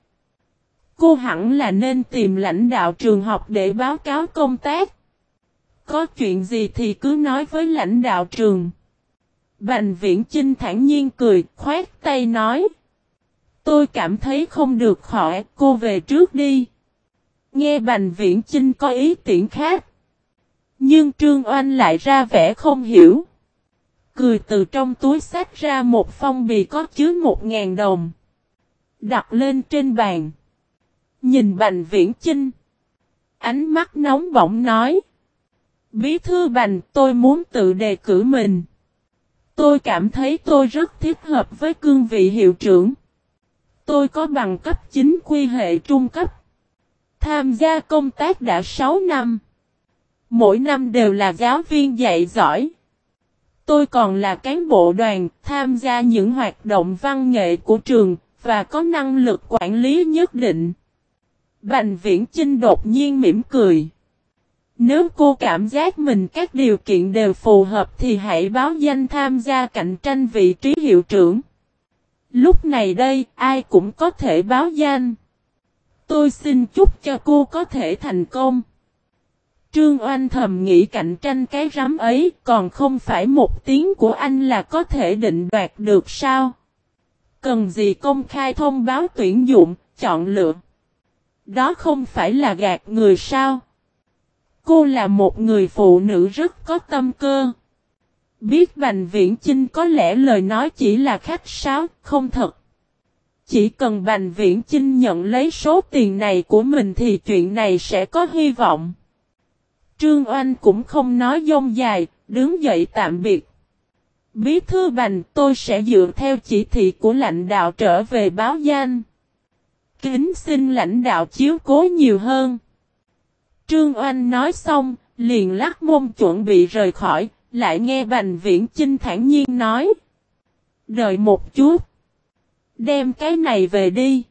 Cô hẳn là nên tìm lãnh đạo trường học để báo cáo công tác. Có chuyện gì thì cứ nói với lãnh đạo trường. Bành viễn Trinh thản nhiên cười, khoát tay nói. Tôi cảm thấy không được khỏi, cô về trước đi. Nghe Bành Viễn Chinh có ý tiện khác. Nhưng Trương Oanh lại ra vẻ không hiểu. Cười từ trong túi sách ra một phong bì có chứa một ngàn đồng. Đặt lên trên bàn. Nhìn Bành Viễn Chinh. Ánh mắt nóng bỏng nói. Bí thư Bành, tôi muốn tự đề cử mình. Tôi cảm thấy tôi rất thích hợp với cương vị hiệu trưởng. Tôi có bằng cấp chính quy hệ trung cấp. Tham gia công tác đã 6 năm. Mỗi năm đều là giáo viên dạy giỏi. Tôi còn là cán bộ đoàn, tham gia những hoạt động văn nghệ của trường, và có năng lực quản lý nhất định. Bành viễn Chinh đột nhiên mỉm cười. Nếu cô cảm giác mình các điều kiện đều phù hợp thì hãy báo danh tham gia cạnh tranh vị trí hiệu trưởng. Lúc này đây, ai cũng có thể báo danh. Tôi xin chúc cho cô có thể thành công. Trương Oanh thầm nghĩ cạnh tranh cái rắm ấy, còn không phải một tiếng của anh là có thể định đoạt được sao? Cần gì công khai thông báo tuyển dụng, chọn lựa? Đó không phải là gạt người sao? Cô là một người phụ nữ rất có tâm cơ. Biết Bành Viễn Chinh có lẽ lời nói chỉ là khách sáo, không thật. Chỉ cần Bành Viễn Chinh nhận lấy số tiền này của mình thì chuyện này sẽ có hy vọng. Trương Oanh cũng không nói dông dài, đứng dậy tạm biệt. Bí thư Bành tôi sẽ dựa theo chỉ thị của lãnh đạo trở về báo danh. Kính xin lãnh đạo chiếu cố nhiều hơn. Trương Oanh nói xong, liền lắc mông chuẩn bị rời khỏi, lại nghe Bành Viễn Chinh thản nhiên nói. Đợi một chút. Đem cái này về đi.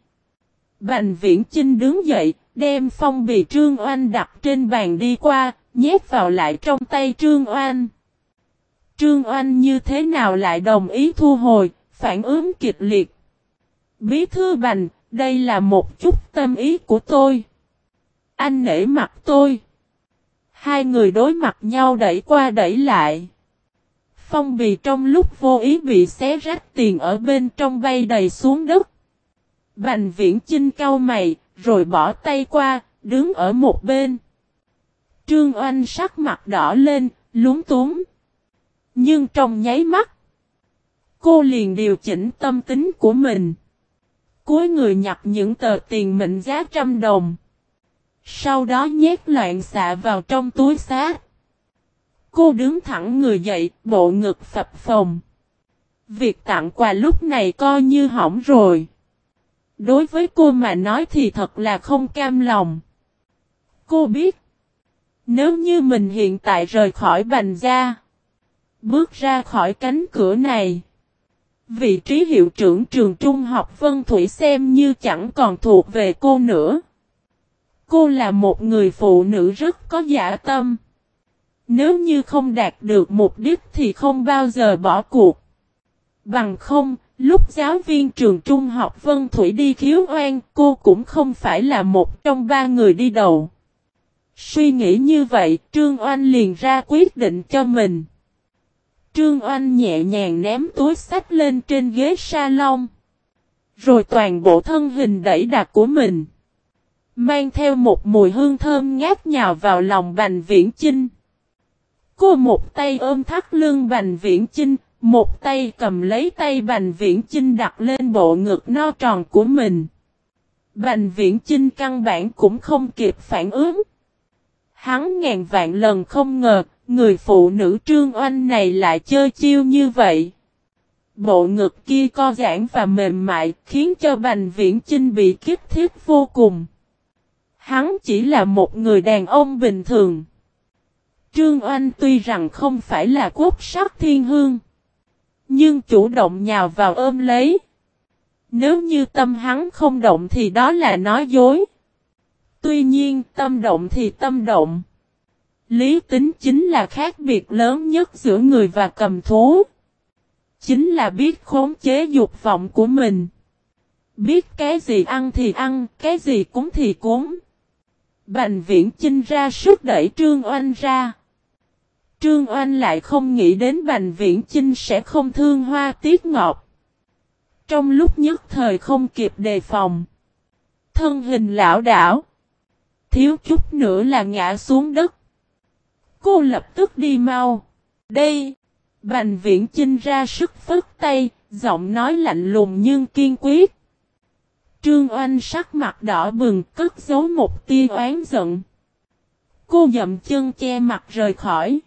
Bành Viễn Chinh đứng dậy, đem phong bì Trương Oanh đặt trên bàn đi qua, nhét vào lại trong tay Trương Oanh. Trương Oanh như thế nào lại đồng ý thu hồi, phản ứng kịch liệt. Bí thư Bành, đây là một chút tâm ý của tôi. Anh nể mặt tôi. Hai người đối mặt nhau đẩy qua đẩy lại. Phong bì trong lúc vô ý bị xé rách tiền ở bên trong bay đầy xuống đất. Bành viễn chinh cau mày, rồi bỏ tay qua, đứng ở một bên. Trương Oanh sắc mặt đỏ lên, lúng túng. Nhưng trong nháy mắt, cô liền điều chỉnh tâm tính của mình. Cuối người nhặt những tờ tiền mệnh giá trăm đồng. Sau đó nhét loạn xạ vào trong túi xác. Cô đứng thẳng người dậy, bộ ngực phập phồng. Việc tặng quà lúc này coi như hỏng rồi. Đối với cô mà nói thì thật là không cam lòng. Cô biết, nếu như mình hiện tại rời khỏi bành gia, bước ra khỏi cánh cửa này, vị trí hiệu trưởng trường trung học Vân Thủy xem như chẳng còn thuộc về cô nữa. Cô là một người phụ nữ rất có giả tâm. Nếu như không đạt được mục đích thì không bao giờ bỏ cuộc. Bằng không, lúc giáo viên trường trung học Vân Thủy đi khiếu oan, cô cũng không phải là một trong ba người đi đầu. Suy nghĩ như vậy, Trương Oanh liền ra quyết định cho mình. Trương Oanh nhẹ nhàng ném túi sách lên trên ghế salon. Rồi toàn bộ thân hình đẩy đặt của mình. Mang theo một mùi hương thơm ngát nhào vào lòng Bành Viễn Chinh. Cô một tay ôm thắt lưng Bành Viễn Chinh, một tay cầm lấy tay Bành Viễn Chinh đặt lên bộ ngực no tròn của mình. Bành Viễn Chinh căn bản cũng không kịp phản ứng. Hắn ngàn vạn lần không ngờ, người phụ nữ trương oanh này lại chơi chiêu như vậy. Bộ ngực kia co giãn và mềm mại khiến cho Bành Viễn Chinh bị kiếp thiết vô cùng. Hắn chỉ là một người đàn ông bình thường. Trương Oanh tuy rằng không phải là quốc sắc thiên hương. Nhưng chủ động nhào vào ôm lấy. Nếu như tâm hắn không động thì đó là nói dối. Tuy nhiên tâm động thì tâm động. Lý tính chính là khác biệt lớn nhất giữa người và cầm thú. Chính là biết khống chế dục vọng của mình. Biết cái gì ăn thì ăn, cái gì cúng thì cúng. Bành viễn chinh ra sức đẩy Trương Oanh ra. Trương Oanh lại không nghĩ đến Bành Viễn Chinh sẽ không thương hoa tiết ngọt. Trong lúc nhất thời không kịp đề phòng. Thân hình lão đảo. Thiếu chút nữa là ngã xuống đất. Cô lập tức đi mau. Đây. Bành Viễn Chinh ra sức phất tay, giọng nói lạnh lùng nhưng kiên quyết. Trương Oanh sắc mặt đỏ bừng cất giấu một tia oán giận. Cô dậm chân che mặt rời khỏi.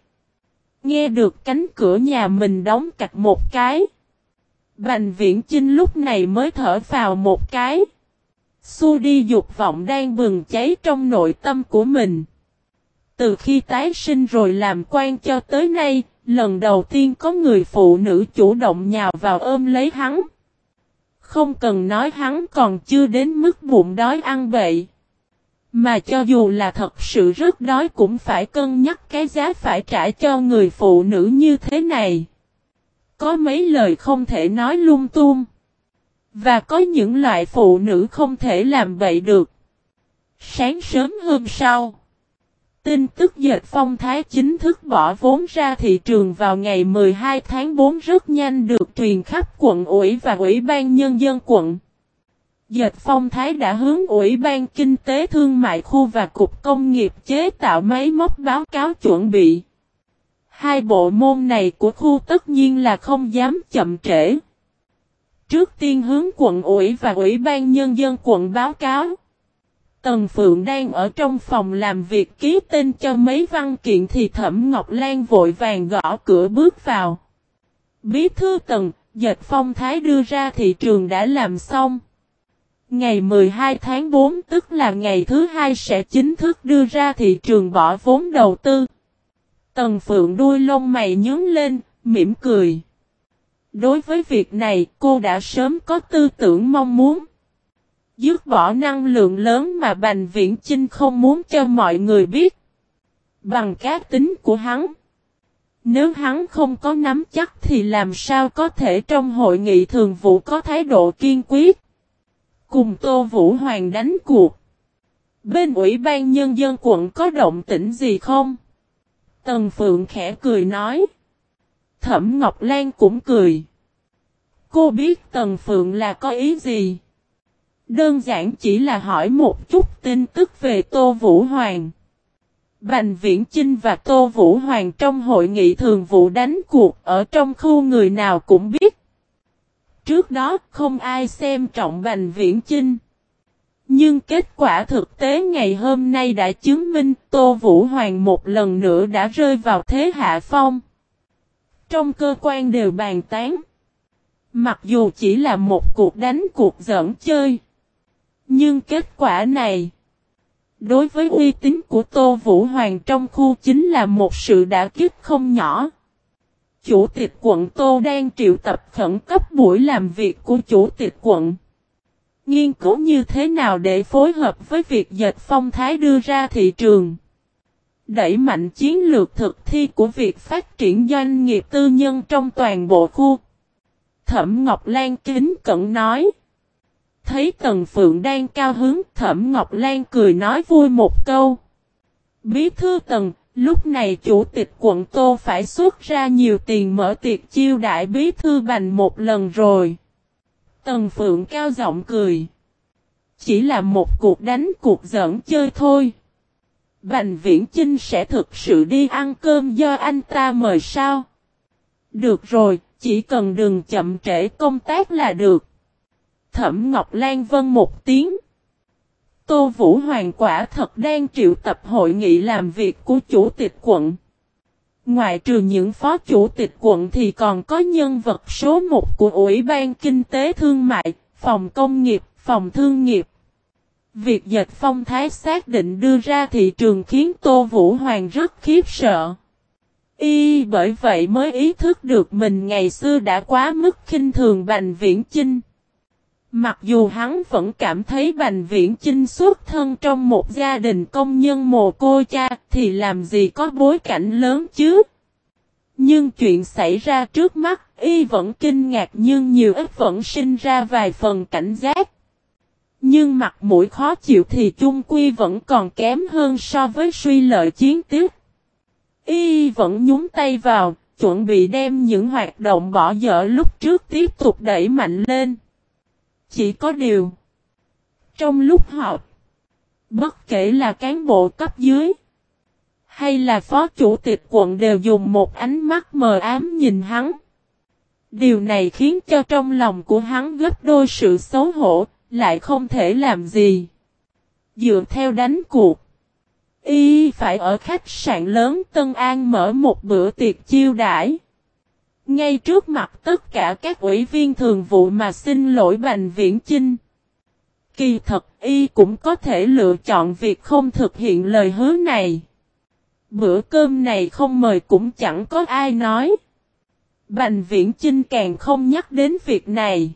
Nghe được cánh cửa nhà mình đóng cạch một cái. Bành viễn Trinh lúc này mới thở vào một cái. Xua đi dục vọng đang bừng cháy trong nội tâm của mình. Từ khi tái sinh rồi làm quan cho tới nay, lần đầu tiên có người phụ nữ chủ động nhào vào ôm lấy hắn. Không cần nói hắn còn chưa đến mức bụng đói ăn bậy. Mà cho dù là thật sự rất đói cũng phải cân nhắc cái giá phải trả cho người phụ nữ như thế này. Có mấy lời không thể nói lung tung. Và có những loại phụ nữ không thể làm vậy được. Sáng sớm hôm sau. Tin tức dệt phong thái chính thức bỏ vốn ra thị trường vào ngày 12 tháng 4 rất nhanh được truyền khắp quận ủy và ủy ban nhân dân quận. Dệt phong thái đã hướng Ủy ban Kinh tế Thương mại khu và Cục Công nghiệp chế tạo máy móc báo cáo chuẩn bị. Hai bộ môn này của khu tất nhiên là không dám chậm trễ. Trước tiên hướng quận ủy và Ủy ban Nhân dân quận báo cáo. Tần Phượng đang ở trong phòng làm việc ký tên cho mấy văn kiện thì Thẩm Ngọc Lan vội vàng gõ cửa bước vào. Bí thư Tần, dệt phong thái đưa ra thị trường đã làm xong. Ngày 12 tháng 4 tức là ngày thứ hai sẽ chính thức đưa ra thị trường bỏ vốn đầu tư. Tần Phượng đuôi lông mày nhướng lên, mỉm cười. Đối với việc này cô đã sớm có tư tưởng mong muốn. Dứt bỏ năng lượng lớn mà Bành Viễn Chinh không muốn cho mọi người biết. Bằng cá tính của hắn. Nếu hắn không có nắm chắc thì làm sao có thể trong hội nghị thường vụ có thái độ kiên quyết. Cùng Tô Vũ Hoàng đánh cuộc. Bên ủy ban nhân dân quận có động tĩnh gì không? Tần Phượng khẽ cười nói. Thẩm Ngọc Lan cũng cười. Cô biết Tần Phượng là có ý gì? Đơn giản chỉ là hỏi một chút tin tức về Tô Vũ Hoàng. Bành Viễn Chinh và Tô Vũ Hoàng trong hội nghị thường vụ đánh cuộc ở trong khu người nào cũng biết. Trước đó, không ai xem trọng Bành Viễn Chinh. Nhưng kết quả thực tế ngày hôm nay đã chứng minh Tô Vũ Hoàng một lần nữa đã rơi vào thế hạ phong. Trong cơ quan đều bàn tán. Mặc dù chỉ là một cuộc đánh cuộc giỡn chơi. Nhưng kết quả này. Đối với uy tín của Tô Vũ Hoàng trong khu chính là một sự đả kích không nhỏ. Chủ tịch quận Tô đang triệu tập khẩn cấp buổi làm việc của chủ tịch quận. Nghiên cứu như thế nào để phối hợp với việc dệt phong thái đưa ra thị trường. Đẩy mạnh chiến lược thực thi của việc phát triển doanh nghiệp tư nhân trong toàn bộ khu. Thẩm Ngọc Lan kính cẩn nói. Thấy Tần Phượng đang cao hứng, Thẩm Ngọc Lan cười nói vui một câu. Bí thư Tần, lúc này chủ tịch quận Tô phải xuất ra nhiều tiền mở tiệc chiêu đại bí thư bành một lần rồi. Tần Phượng cao giọng cười. Chỉ là một cuộc đánh cuộc giỡn chơi thôi. Bành Viễn Chinh sẽ thực sự đi ăn cơm do anh ta mời sao? Được rồi, chỉ cần đừng chậm trễ công tác là được. Thẩm Ngọc Lan vân một tiếng. Tô Vũ Hoàng quả thật đang triệu tập hội nghị làm việc của chủ tịch quận. Ngoài trừ những phó chủ tịch quận thì còn có nhân vật số 1 của Ủy ban Kinh tế Thương mại, Phòng Công nghiệp, Phòng Thương nghiệp. Việc dệt phong thái xác định đưa ra thị trường khiến Tô Vũ Hoàng rất khiếp sợ. Y bởi vậy mới ý thức được mình ngày xưa đã quá mức khinh thường Bành Viễn Chinh. Mặc dù hắn vẫn cảm thấy Bành Viễn Chinh xuất thân trong một gia đình công nhân mồ cô cha thì làm gì có bối cảnh lớn chứ. Nhưng chuyện xảy ra trước mắt y vẫn kinh ngạc nhưng nhiều ít vẫn sinh ra vài phần cảnh giác. Nhưng mặt mũi khó chịu thì chung quy vẫn còn kém hơn so với suy lợi chiến tiếp. Y vẫn nhúng tay vào, chuẩn bị đem những hoạt động bỏ dở lúc trước tiếp tục đẩy mạnh lên. Chỉ có điều. Trong lúc họp, bất kể là cán bộ cấp dưới, hay là phó chủ tịch quận đều dùng một ánh mắt mờ ám nhìn hắn. Điều này khiến cho trong lòng của hắn gấp đôi sự xấu hổ, lại không thể làm gì. Dựa theo đánh cuộc. Y phải ở khách sạn lớn Tân An mở một bữa tiệc chiêu đãi. Ngay trước mặt tất cả các ủy viên thường vụ mà xin lỗi Bành Viễn Chinh. Kỳ thật, Y cũng có thể lựa chọn việc không thực hiện lời hứa này. Bữa cơm này không mời cũng chẳng có ai nói. Bành Viễn Chinh càng không nhắc đến việc này.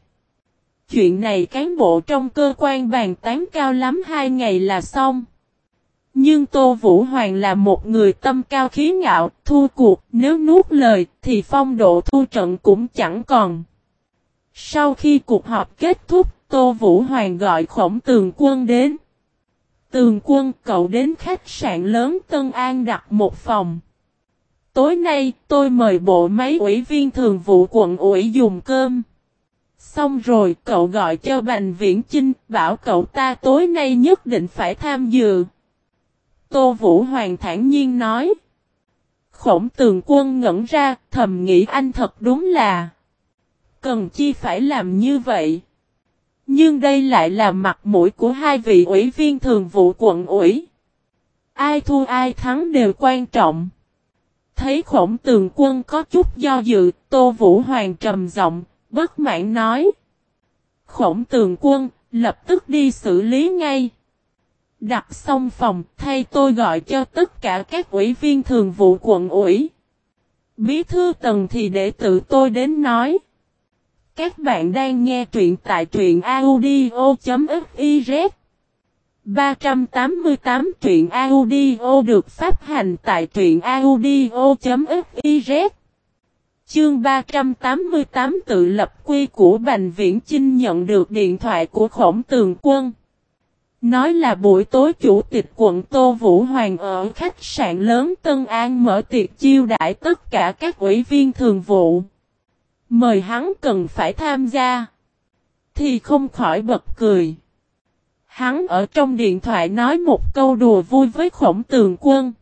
Chuyện này cán bộ trong cơ quan bàn tán cao lắm hai ngày là xong. Nhưng Tô Vũ Hoàng là một người tâm cao khí ngạo, thua cuộc, nếu nuốt lời thì phong độ thu trận cũng chẳng còn. Sau khi cuộc họp kết thúc, Tô Vũ Hoàng gọi khổng tường quân đến. Tường quân cậu đến khách sạn lớn Tân An đặt một phòng. Tối nay tôi mời bộ máy ủy viên thường vụ quận ủy dùng cơm. Xong rồi cậu gọi cho Bành Viễn Chinh bảo cậu ta tối nay nhất định phải tham dự. Tô Vũ Hoàng thản nhiên nói. Khổng tường quân ngẩn ra thầm nghĩ anh thật đúng là. Cần chi phải làm như vậy. Nhưng đây lại là mặt mũi của hai vị ủy viên thường vụ quận ủy. Ai thua ai thắng đều quan trọng. Thấy khổng tường quân có chút do dự, Tô Vũ Hoàng trầm giọng, bất mãn nói. Khổng tường quân, lập tức đi xử lý ngay. Đặt xong phòng, thay tôi gọi cho tất cả các ủy viên thường vụ quận ủy. Bí thư tầng thì để tự tôi đến nói. Các bạn đang nghe truyện tại truyện audio.fiz 388 truyện audio được phát hành tại truyện audio.fiz Chương 388 tự lập quy của Bành Viễn Chinh nhận được điện thoại của khổng tường quân. Nói là buổi tối chủ tịch quận Tô Vũ Hoàng ở khách sạn lớn Tân An mở tiệc chiêu đãi tất cả các ủy viên thường vụ. Mời hắn cần phải tham gia. Thì không khỏi bật cười. Hắn ở trong điện thoại nói một câu đùa vui với khổng tường quân.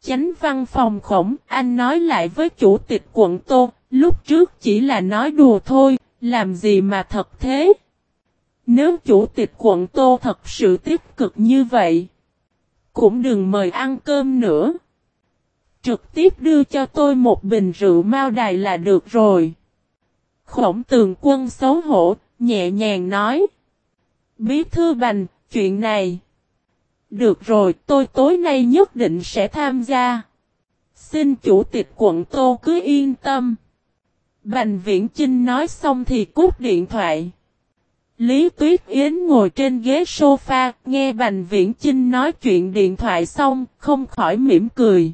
Chánh văn phòng khổng, anh nói lại với chủ tịch quận Tô, lúc trước chỉ là nói đùa thôi, làm gì mà thật thế? Nếu chủ tịch quận Tô thật sự tích cực như vậy, cũng đừng mời ăn cơm nữa. Trực tiếp đưa cho tôi một bình rượu mao đài là được rồi. Khổng tường quân xấu hổ, nhẹ nhàng nói. Bí thư bành, chuyện này. Được rồi, tôi tối nay nhất định sẽ tham gia. Xin chủ tịch quận Tô cứ yên tâm. Bành Viễn Chinh nói xong thì cút điện thoại. Lý Tuyết Yến ngồi trên ghế sofa, nghe Bành Viễn Chinh nói chuyện điện thoại xong, không khỏi mỉm cười.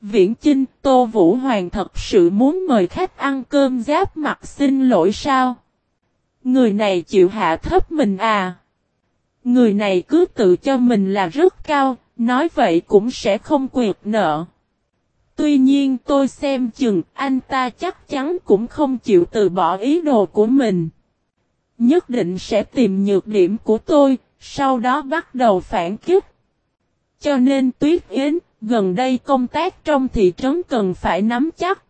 Viễn Chinh, Tô Vũ Hoàng thật sự muốn mời khách ăn cơm giáp mặt xin lỗi sao? Người này chịu hạ thấp mình à? Người này cứ tự cho mình là rất cao, Nói vậy cũng sẽ không quyệt nợ. Tuy nhiên tôi xem chừng anh ta chắc chắn cũng không chịu từ bỏ ý đồ của mình. Nhất định sẽ tìm nhược điểm của tôi, sau đó bắt đầu phản kích. Cho nên Tuyết Yến, gần đây công tác trong thị trấn cần phải nắm chắc.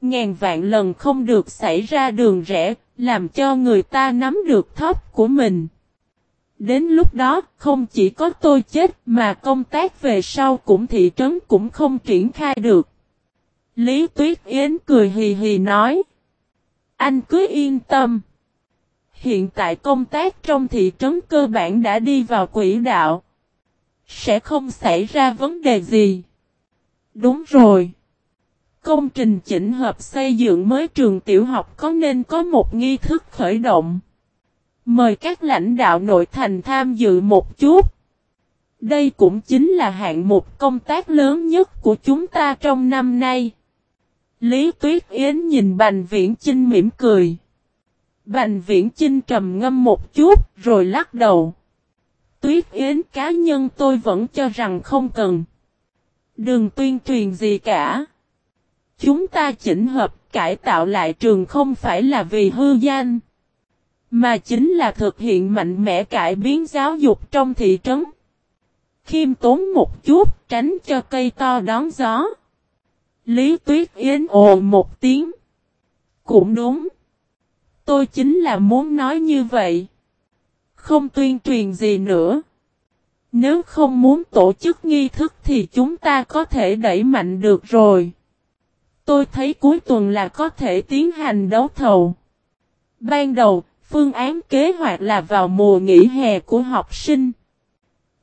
Ngàn vạn lần không được xảy ra đường rẽ, làm cho người ta nắm được thóp của mình. Đến lúc đó, không chỉ có tôi chết mà công tác về sau cũng thị trấn cũng không triển khai được. Lý Tuyết Yến cười hì hì nói. Anh cứ yên tâm. Hiện tại công tác trong thị trấn cơ bản đã đi vào quỹ đạo. Sẽ không xảy ra vấn đề gì. Đúng rồi. Công trình chỉnh hợp xây dựng mới trường tiểu học có nên có một nghi thức khởi động. Mời các lãnh đạo nội thành tham dự một chút. Đây cũng chính là hạng mục công tác lớn nhất của chúng ta trong năm nay. Lý Tuyết Yến nhìn Bành Viễn Chinh mỉm cười. Bành Viễn Chinh trầm ngâm một chút, rồi lắc đầu. Tuyết Yến, cá nhân tôi vẫn cho rằng không cần. Đừng tuyên truyền gì cả. Chúng ta chỉnh hợp, cải tạo lại trường không phải là vì hư danh. Mà chính là thực hiện mạnh mẽ cải biến giáo dục trong thị trấn. Khiêm tốn một chút, tránh cho cây to đón gió. Lý Tuyết Yến ồ một tiếng. Cũng đúng. Tôi chính là muốn nói như vậy. Không tuyên truyền gì nữa. Nếu không muốn tổ chức nghi thức thì chúng ta có thể đẩy mạnh được rồi. Tôi thấy cuối tuần là có thể tiến hành đấu thầu. Ban đầu, phương án kế hoạch là vào mùa nghỉ hè của học sinh.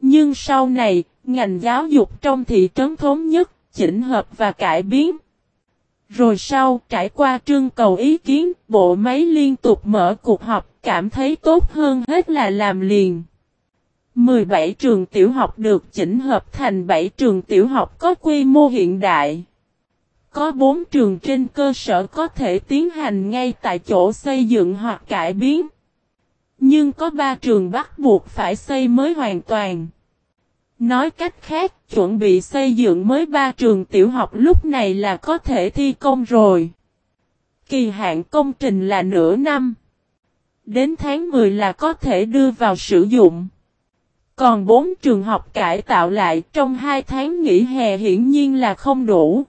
Nhưng sau này, ngành giáo dục trong thị trấn thống nhất, chỉnh hợp và cải biến. Rồi sau, trải qua trưng cầu ý kiến, bộ máy liên tục mở cuộc họp, cảm thấy tốt hơn hết là làm liền. 17 trường tiểu học được chỉnh hợp thành 7 trường tiểu học có quy mô hiện đại. Có 4 trường trên cơ sở có thể tiến hành ngay tại chỗ xây dựng hoặc cải biến. Nhưng có 3 trường bắt buộc phải xây mới hoàn toàn. Nói cách khác, chuẩn bị xây dựng mới 3 trường tiểu học lúc này là có thể thi công rồi. Kỳ hạn công trình là nửa năm. Đến tháng 10 là có thể đưa vào sử dụng. Còn 4 trường học cải tạo lại trong 2 tháng nghỉ hè hiển nhiên là không đủ.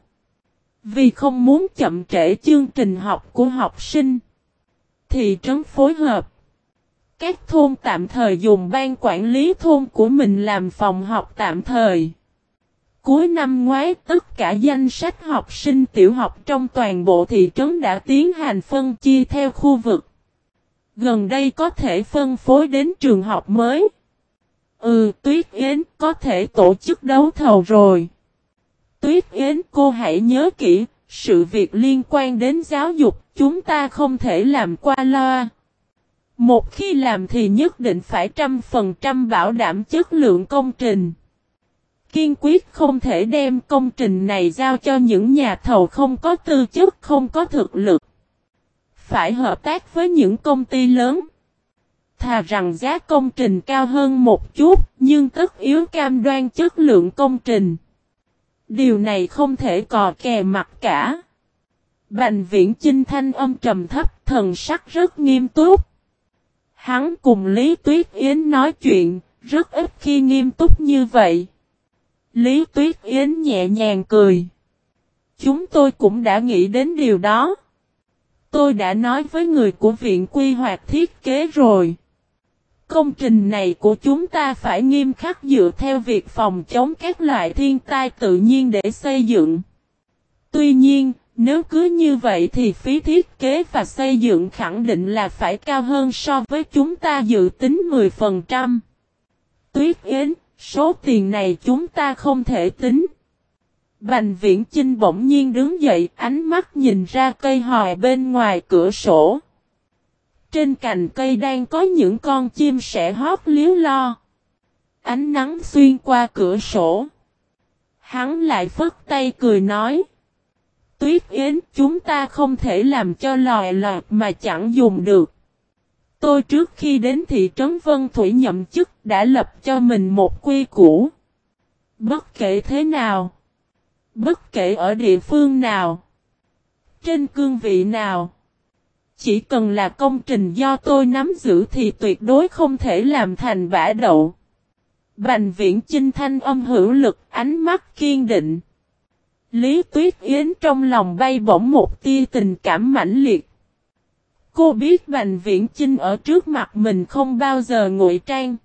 Vì không muốn chậm trễ chương trình học của học sinh. Thị trấn phối hợp. Các thôn tạm thời dùng ban quản lý thôn của mình làm phòng học tạm thời. Cuối năm ngoái tất cả danh sách học sinh tiểu học trong toàn bộ thị trấn đã tiến hành phân chia theo khu vực. Gần đây có thể phân phối đến trường học mới. Ừ, Tuyết Yến có thể tổ chức đấu thầu rồi. Tuyết Yến cô hãy nhớ kỹ, sự việc liên quan đến giáo dục chúng ta không thể làm qua loa. Một khi làm thì nhất định phải trăm phần trăm bảo đảm chất lượng công trình. Kiên quyết không thể đem công trình này giao cho những nhà thầu không có tư chất, không có thực lực. Phải hợp tác với những công ty lớn. Thà rằng giá công trình cao hơn một chút, nhưng tất yếu cam đoan chất lượng công trình. Điều này không thể cò kè mặt cả. Bành viễn chinh thanh âm trầm thấp, thần sắc rất nghiêm túc. Hắn cùng Lý Tuyết Yến nói chuyện, rất ít khi nghiêm túc như vậy. Lý Tuyết Yến nhẹ nhàng cười. Chúng tôi cũng đã nghĩ đến điều đó. Tôi đã nói với người của viện quy hoạch thiết kế rồi. Công trình này của chúng ta phải nghiêm khắc dựa theo việc phòng chống các loại thiên tai tự nhiên để xây dựng. Tuy nhiên, nếu cứ như vậy thì phí thiết kế và xây dựng khẳng định là phải cao hơn so với chúng ta dự tính 10%. Tuyết Yến, số tiền này chúng ta không thể tính. Bành viễn Trinh bỗng nhiên đứng dậy ánh mắt nhìn ra cây hòi bên ngoài cửa sổ. Trên cành cây đang có những con chim sẻ hót liếu lo. Ánh nắng xuyên qua cửa sổ. Hắn lại phất tay cười nói. Tuyết Yến chúng ta không thể làm cho lòi lọt mà chẳng dùng được. Tôi trước khi đến thị trấn Vân Thủy nhậm chức đã lập cho mình một quy củ. Bất kể thế nào, bất kể ở địa phương nào, trên cương vị nào, chỉ cần là công trình do tôi nắm giữ thì tuyệt đối không thể làm thành bã đậu. Bành viễn chinh thanh âm hữu lực, ánh mắt kiên định. Lý Tuyết Yến trong lòng bay bổng một tia tình cảm mãnh liệt. Cô biết Bành Viễn Chinh ở trước mặt mình không bao giờ ngụy trang.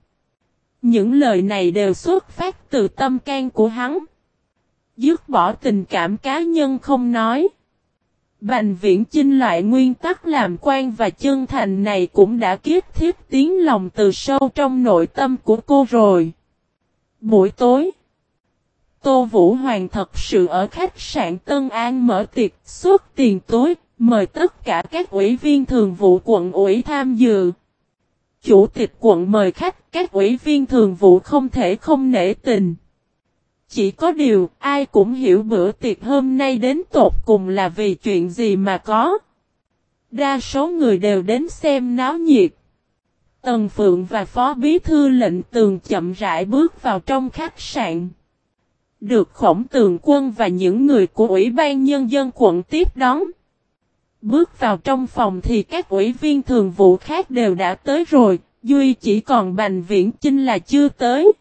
Những lời này đều xuất phát từ tâm can của hắn. Dứt bỏ tình cảm cá nhân không nói. Bành viễn chinh loại nguyên tắc làm quan và chân thành này cũng đã kiếp thiết tiếng lòng từ sâu trong nội tâm của cô rồi. Buổi tối, Tô Vũ Hoàng thật sự ở khách sạn Tân An mở tiệc suốt tiền tối, mời tất cả các ủy viên thường vụ quận ủy tham dự. Chủ tịch quận mời khách, các ủy viên thường vụ không thể không nể tình. Chỉ có điều, ai cũng hiểu bữa tiệc hôm nay đến tột cùng là vì chuyện gì mà có. Đa số người đều đến xem náo nhiệt. Tần Phượng và Phó Bí Thư lệnh tường chậm rãi bước vào trong khách sạn. Được khổng tường quân và những người của Ủy ban Nhân dân quận tiếp đón. Bước vào trong phòng thì các ủy viên thường vụ khác đều đã tới rồi, Duy chỉ còn Bành Viễn Chinh là chưa tới.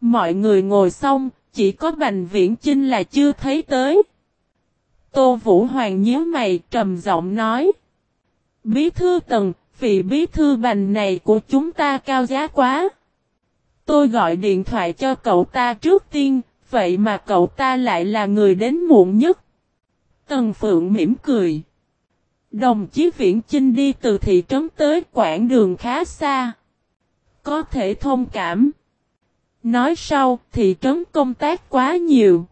Mọi người ngồi xong, chỉ có Bành Viễn Chinh là chưa thấy tới. Tô Vũ Hoàng nhớ mày trầm giọng nói. Bí thư tần, vị bí thư bành này của chúng ta cao giá quá. Tôi gọi điện thoại cho cậu ta trước tiên, vậy mà cậu ta lại là người đến muộn nhất. Tần Phượng mỉm cười. Đồng chí Viễn Chinh đi từ thị trấn tới quãng đường khá xa. Có thể thông cảm. Nói sau, thị trấn công tác quá nhiều.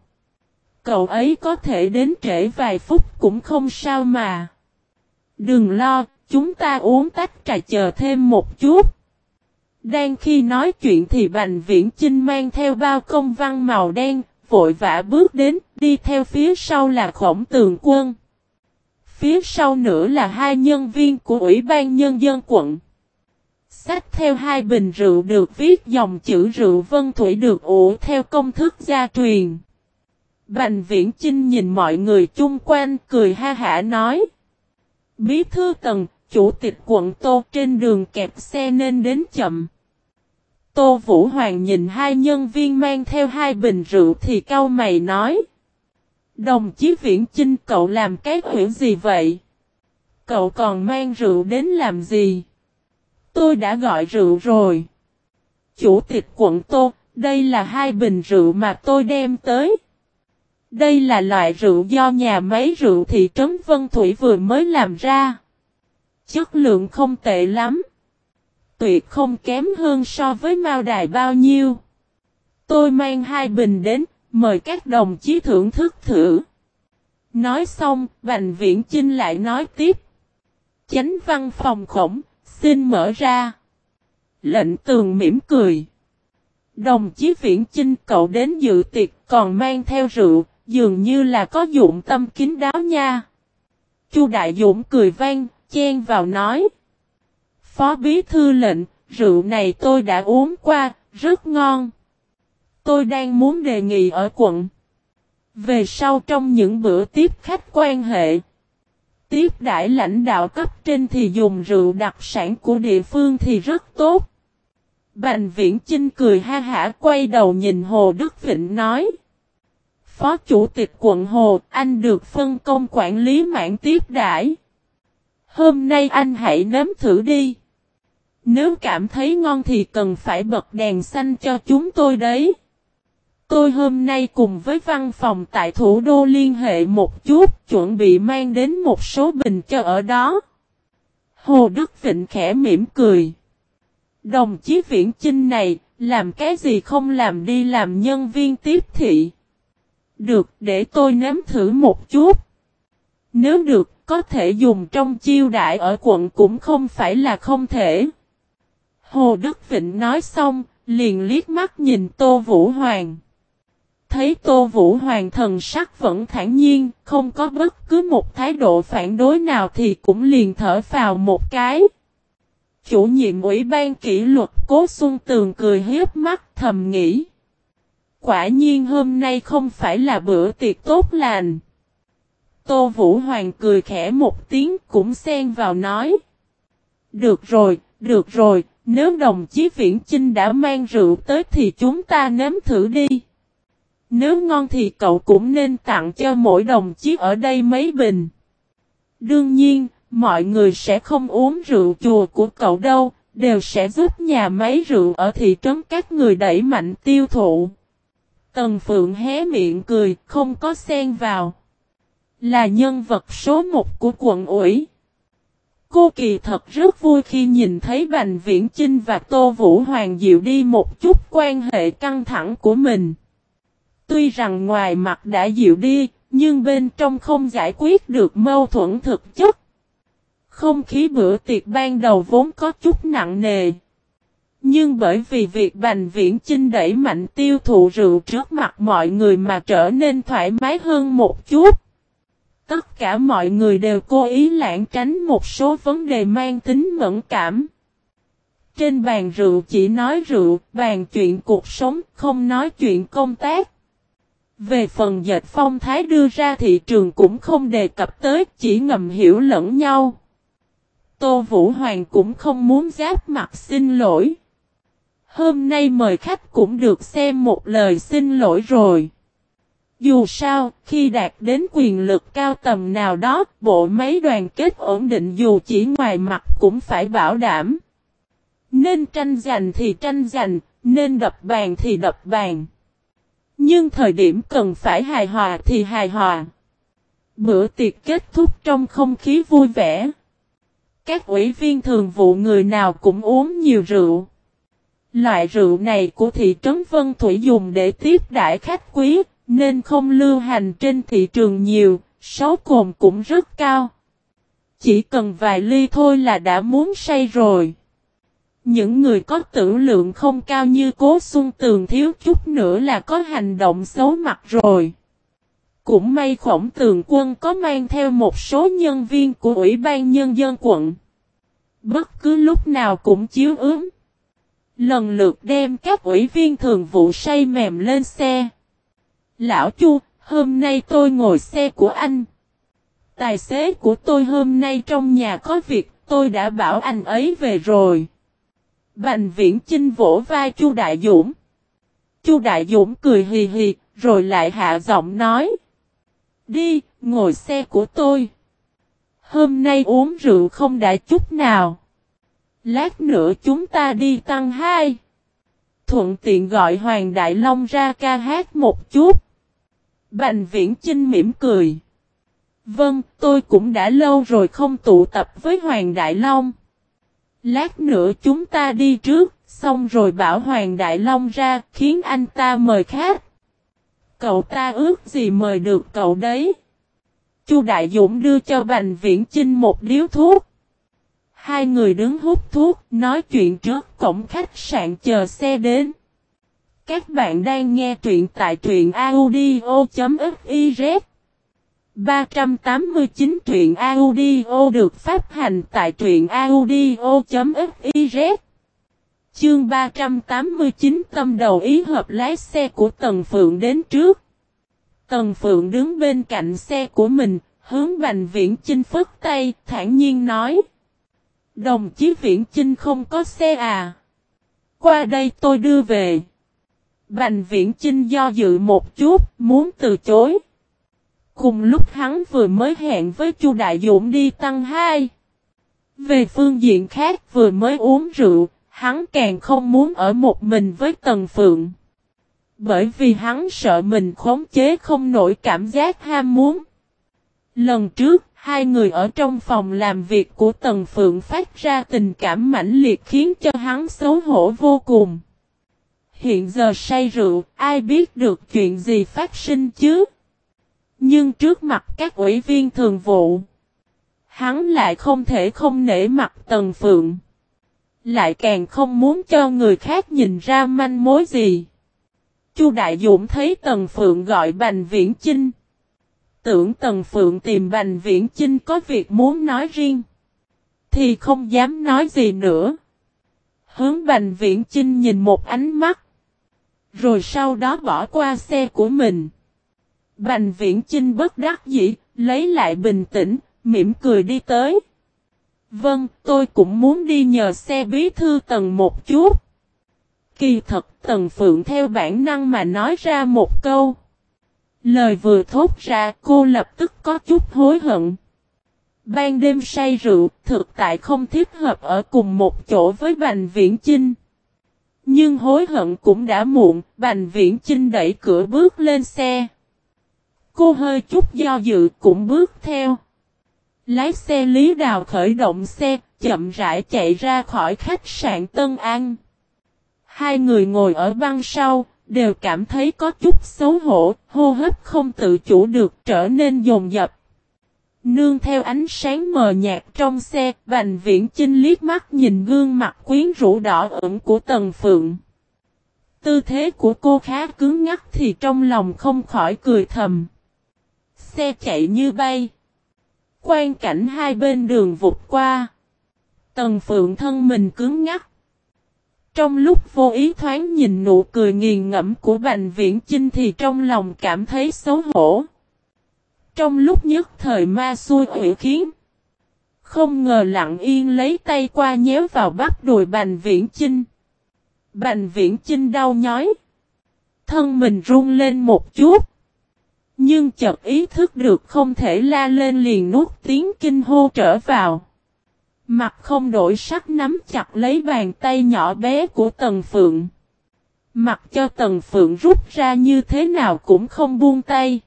Cậu ấy có thể đến trễ vài phút cũng không sao mà. Đừng lo, chúng ta uống tách trà chờ thêm một chút. Đang khi nói chuyện thì Bành Viễn Chinh mang theo bao công văn màu đen, vội vã bước đến, đi theo phía sau là khổng tường quân. Phía sau nữa là hai nhân viên của Ủy ban Nhân dân quận. Sách theo hai bình rượu được viết dòng chữ rượu vân thủy được ủ theo công thức gia truyền. Bành viễn Trinh nhìn mọi người chung quanh cười ha hả nói. Bí thư tầng, chủ tịch quận Tô trên đường kẹp xe nên đến chậm. Tô Vũ Hoàng nhìn hai nhân viên mang theo hai bình rượu thì cau mày nói. Đồng chí Viễn Chinh cậu làm cái huyễn gì vậy? Cậu còn mang rượu đến làm gì? Tôi đã gọi rượu rồi. Chủ tịch quận Tô, đây là hai bình rượu mà tôi đem tới. Đây là loại rượu do nhà máy rượu thị trấn Vân Thủy vừa mới làm ra. Chất lượng không tệ lắm. Tuyệt không kém hơn so với Mao Đài bao nhiêu. Tôi mang hai bình đến, mời các đồng chí thưởng thức thử. Nói xong, Bành Viễn Chinh lại nói tiếp. Chánh văn phòng khổng, xin mở ra. Lệnh tường mỉm cười. Đồng chí Viễn Chinh cậu đến dự tiệc còn mang theo rượu, dường như là có dụng tâm kín đáo nha. Chu Đại Dũng cười vang, chen vào nói. Phó bí thư lệnh, rượu này tôi đã uống qua, rất ngon. Tôi đang muốn đề nghị ở quận. Về sau trong những bữa tiếp khách quan hệ. Tiếp đãi lãnh đạo cấp trên thì dùng rượu đặc sản của địa phương thì rất tốt. Bành viễn Chinh cười ha hả quay đầu nhìn Hồ Đức Vịnh nói. Phó chủ tịch quận Hồ, anh được phân công quản lý mạng tiếp đãi. Hôm nay anh hãy nếm thử đi. Nếu cảm thấy ngon thì cần phải bật đèn xanh cho chúng tôi đấy. Tôi hôm nay cùng với văn phòng tại thủ đô liên hệ một chút, chuẩn bị mang đến một số bình cho ở đó. Hồ Đức Vịnh khẽ mỉm cười. Đồng chí viễn chinh này, làm cái gì không làm đi làm nhân viên tiếp thị. Được, để tôi nếm thử một chút. Nếu được, có thể dùng trong chiêu đại ở quận cũng không phải là không thể. Hồ Đức Vịnh nói xong, liền liếc mắt nhìn Tô Vũ Hoàng. Thấy Tô Vũ Hoàng thần sắc vẫn thản nhiên, không có bất cứ một thái độ phản đối nào thì cũng liền thở vào một cái. Chủ nhiệm ủy ban kỷ luật Cố Xuân Tường cười hiếp mắt thầm nghĩ. quả nhiên hôm nay không phải là bữa tiệc tốt lành. Tô Vũ Hoàng cười khẽ một tiếng cũng xen vào nói. Được rồi, được rồi, nếu đồng chí Viễn Chinh đã mang rượu tới thì chúng ta nếm thử đi. Nếu ngon thì cậu cũng nên tặng cho mỗi đồng chí ở đây mấy bình. Đương nhiên, mọi người sẽ không uống rượu chùa của cậu đâu, đều sẽ giúp nhà máy rượu ở thị trấn các người đẩy mạnh tiêu thụ. Tần Phượng hé miệng cười, không có xen vào. Là nhân vật số một của quận ủy. Cô kỳ thật rất vui khi nhìn thấy Bành Viễn Chinh và Tô Vũ Hoàng dịu đi một chút quan hệ căng thẳng của mình. Tuy rằng ngoài mặt đã dịu đi, nhưng bên trong không giải quyết được mâu thuẫn thực chất. Không khí bữa tiệc ban đầu vốn có chút nặng nề. Nhưng bởi vì việc Bành Viễn Chinh đẩy mạnh tiêu thụ rượu trước mặt mọi người mà trở nên thoải mái hơn một chút. Tất cả mọi người đều cố ý lãng tránh một số vấn đề mang tính mẫn cảm. Trên bàn rượu chỉ nói rượu, bàn chuyện cuộc sống, không nói chuyện công tác. Về phần dệt phong thái đưa ra thị trường cũng không đề cập tới, chỉ ngầm hiểu lẫn nhau. Tô Vũ Hoàng cũng không muốn giáp mặt xin lỗi. Hôm nay mời khách cũng được xem một lời xin lỗi rồi. Dù sao, khi đạt đến quyền lực cao tầm nào đó, bộ máy đoàn kết ổn định dù chỉ ngoài mặt cũng phải bảo đảm. Nên tranh giành thì tranh giành, nên đập bàn thì đập bàn. Nhưng thời điểm cần phải hài hòa thì hài hòa. Bữa tiệc kết thúc trong không khí vui vẻ. Các ủy viên thường vụ người nào cũng uống nhiều rượu. Loại rượu này của thị trấn Vân Thủy dùng để tiếp đại khách quý, nên không lưu hành trên thị trường nhiều, sáu cồn cũng rất cao. Chỉ cần vài ly thôi là đã muốn say rồi. Những người có tử lượng không cao như cố xuân tường thiếu chút nữa là có hành động xấu mặt rồi. Cũng may khổng tường quân có mang theo một số nhân viên của Ủy ban Nhân dân quận. Bất cứ lúc nào cũng chiếu ướm. Lần lượt đem các ủy viên thường vụ say mềm lên xe. Lão Chu, hôm nay tôi ngồi xe của anh. Tài xế của tôi hôm nay trong nhà có việc, tôi đã bảo anh ấy về rồi. Bành viễn chinh vỗ vai Chu Đại Dũng. Chu Đại Dũng cười hì hì, rồi lại hạ giọng nói. Đi, ngồi xe của tôi. Hôm nay uống rượu không đã chút nào. Lát nữa chúng ta đi tăng hai. Thuận tiện gọi Hoàng Đại Long ra ca hát một chút. Bành viễn Trinh mỉm cười. Vâng, tôi cũng đã lâu rồi không tụ tập với Hoàng Đại Long. Lát nữa chúng ta đi trước, xong rồi bảo Hoàng Đại Long ra, khiến anh ta mời khác. Cậu ta ước gì mời được cậu đấy. Chu Đại Dũng đưa cho Bành Viễn Chinh một điếu thuốc. Hai người đứng hút thuốc, nói chuyện trước cổng khách sạn chờ xe đến. Các bạn đang nghe truyện tại truyện audio.fiz 389 truyện audio được phát hành tại truyện audio.fiz Chương 389 tâm đầu ý hợp lái xe của Tần Phượng đến trước. Tần Phượng đứng bên cạnh xe của mình, hướng Bành Viễn Chinh phất tay, thản nhiên nói. Đồng chí Viễn Chinh không có xe à? Qua đây tôi đưa về. Bành Viễn Chinh do dự một chút, muốn từ chối. Cùng lúc hắn vừa mới hẹn với Chu Đại Dũng đi tăng hai. Về phương diện khác vừa mới uống rượu, hắn càng không muốn ở một mình với Tần Phượng. Bởi vì hắn sợ mình khống chế không nổi cảm giác ham muốn. Lần trước, hai người ở trong phòng làm việc của Tần Phượng phát ra tình cảm mãnh liệt khiến cho hắn xấu hổ vô cùng. Hiện giờ say rượu, ai biết được chuyện gì phát sinh chứ? Nhưng trước mặt các ủy viên thường vụ, hắn lại không thể không nể mặt Tần Phượng. Lại càng không muốn cho người khác nhìn ra manh mối gì. Chu Đại Dũng thấy Tần Phượng gọi Bành Viễn Chinh. Tưởng Tần Phượng tìm Bành Viễn Chinh có việc muốn nói riêng. Thì không dám nói gì nữa. Hướng Bành Viễn Chinh nhìn một ánh mắt. Rồi sau đó bỏ qua xe của mình. Bành viễn Chinh bất đắc dĩ, lấy lại bình tĩnh, mỉm cười đi tới. Vâng, tôi cũng muốn đi nhờ xe bí thư tầng một chút. Kỳ thật tầng phượng theo bản năng mà nói ra một câu. Lời vừa thốt ra cô lập tức có chút hối hận. Ban đêm say rượu thực tại không thích hợp ở cùng một chỗ với Bành Viễn Chinh. Nhưng hối hận cũng đã muộn, Bành Viễn Chinh đẩy cửa bước lên xe. Cô hơi chút do dự cũng bước theo. Lái xe Lý Đào khởi động xe, chậm rãi chạy ra khỏi khách sạn Tân An. Hai người ngồi ở băng sau, đều cảm thấy có chút xấu hổ, hô hấp không tự chủ được trở nên dồn dập. Nương theo ánh sáng mờ nhạt trong xe, Bành Viễn Chinh liếc mắt nhìn gương mặt quyến rũ đỏ ửng của Tần Phượng. Tư thế của cô khá cứng ngắc thì trong lòng không khỏi cười thầm. Xe chạy như bay. Quan cảnh hai bên đường vụt qua. Tần Phượng thân mình cứng ngắc. Trong lúc vô ý thoáng nhìn nụ cười nghiền ngẫm của Bành Viễn Chinh thì trong lòng cảm thấy xấu hổ. Trong lúc nhất thời ma xui quỷ khiến. Không ngờ lặng yên lấy tay qua nhéo vào bắp đùi Bành Viễn Chinh. Bành Viễn Chinh đau nhói. Thân mình run lên một chút. Nhưng chợt ý thức được không thể la lên liền nuốt tiếng kinh hô trở vào. Mặt không đổi sắc nắm chặt lấy bàn tay nhỏ bé của Tần Phượng. Mặt cho Tần Phượng rút ra như thế nào cũng không buông tay.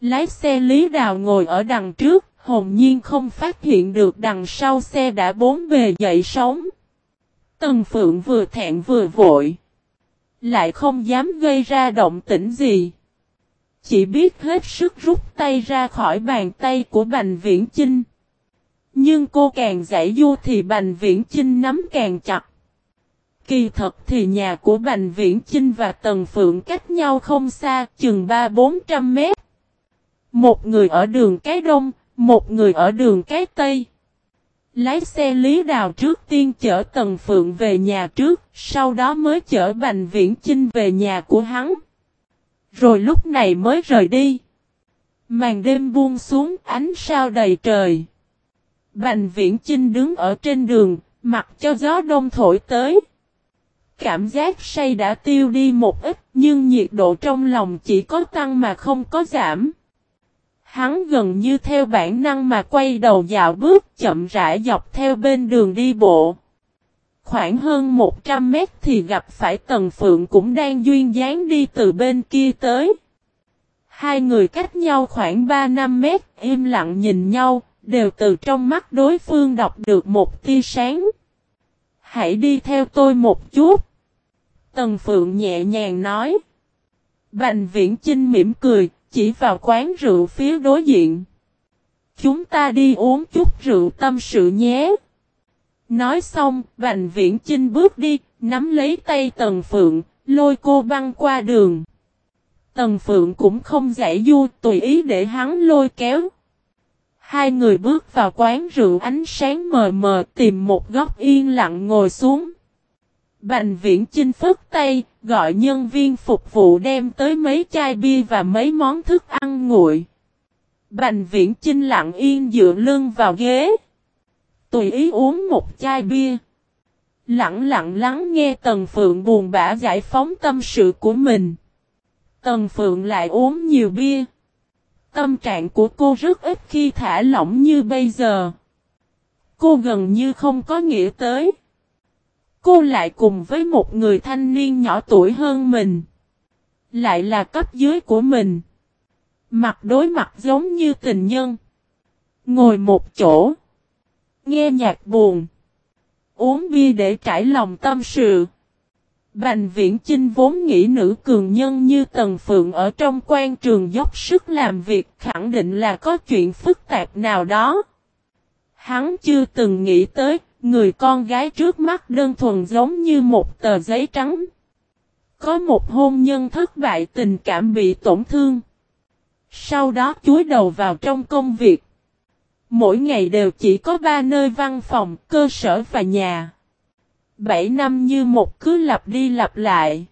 Lái xe Lý Đào ngồi ở đằng trước, hồn nhiên không phát hiện được đằng sau xe đã bốn bề dậy sóng. Tần Phượng vừa thẹn vừa vội. Lại không dám gây ra động tĩnh gì. Chỉ biết hết sức rút tay ra khỏi bàn tay của Bành Viễn Chinh. Nhưng cô càng giải du thì Bành Viễn Chinh nắm càng chặt. Kỳ thật thì nhà của Bành Viễn Chinh và Tần Phượng cách nhau không xa, chừng 3-400 mét. Một người ở đường cái đông, một người ở đường cái tây. Lái xe Lý Đào trước tiên chở Tần Phượng về nhà trước, sau đó mới chở Bành Viễn Chinh về nhà của hắn. Rồi lúc này mới rời đi. Màn đêm buông xuống ánh sao đầy trời. Bành viễn Chinh đứng ở trên đường, mặc cho gió đông thổi tới. Cảm giác say đã tiêu đi một ít, nhưng nhiệt độ trong lòng chỉ có tăng mà không có giảm. Hắn gần như theo bản năng mà quay đầu dạo bước chậm rãi dọc theo bên đường đi bộ. Khoảng hơn 100 mét thì gặp phải Tần Phượng cũng đang duyên dáng đi từ bên kia tới. Hai người cách nhau khoảng 3-5 mét, im lặng nhìn nhau, đều từ trong mắt đối phương đọc được một tia sáng. Hãy đi theo tôi một chút. Tần Phượng nhẹ nhàng nói. Bành viễn Chinh mỉm cười, chỉ vào quán rượu phía đối diện. Chúng ta đi uống chút rượu tâm sự nhé. Nói xong, Bành Viễn Chinh bước đi, nắm lấy tay Tần Phượng, lôi cô băng qua đường. Tần Phượng cũng không giải du tùy ý để hắn lôi kéo. Hai người bước vào quán rượu ánh sáng mờ mờ tìm một góc yên lặng ngồi xuống. Bành viễn chinh phức tay, gọi nhân viên phục vụ đem tới mấy chai bia và mấy món thức ăn nguội. Bành viễn chinh lặng yên dựa lưng vào ghế. Tùy ý uống một chai bia. Lặng lặng lắng nghe Tần Phượng buồn bã giải phóng tâm sự của mình. Tần Phượng lại uống nhiều bia. Tâm trạng của cô rất ít khi thả lỏng như bây giờ. Cô gần như không có nghĩa tới. Cô lại cùng với một người thanh niên nhỏ tuổi hơn mình. Lại là cấp dưới của mình. Mặt đối mặt giống như tình nhân. Ngồi một chỗ. Nghe nhạc buồn. Uống bia để trải lòng tâm sự. Bành viễn Chinh vốn nghĩ nữ cường nhân như Tần Phượng ở trong quan trường dốc sức làm việc khẳng định là có chuyện phức tạp nào đó. Hắn chưa từng nghĩ tới, người con gái trước mắt đơn thuần giống như một tờ giấy trắng. Có một hôn nhân thất bại tình cảm bị tổn thương. Sau đó chuối đầu vào trong công việc. Mỗi ngày đều chỉ có ba nơi văn phòng, cơ sở và nhà. Bảy năm như một cứ lặp đi lặp lại.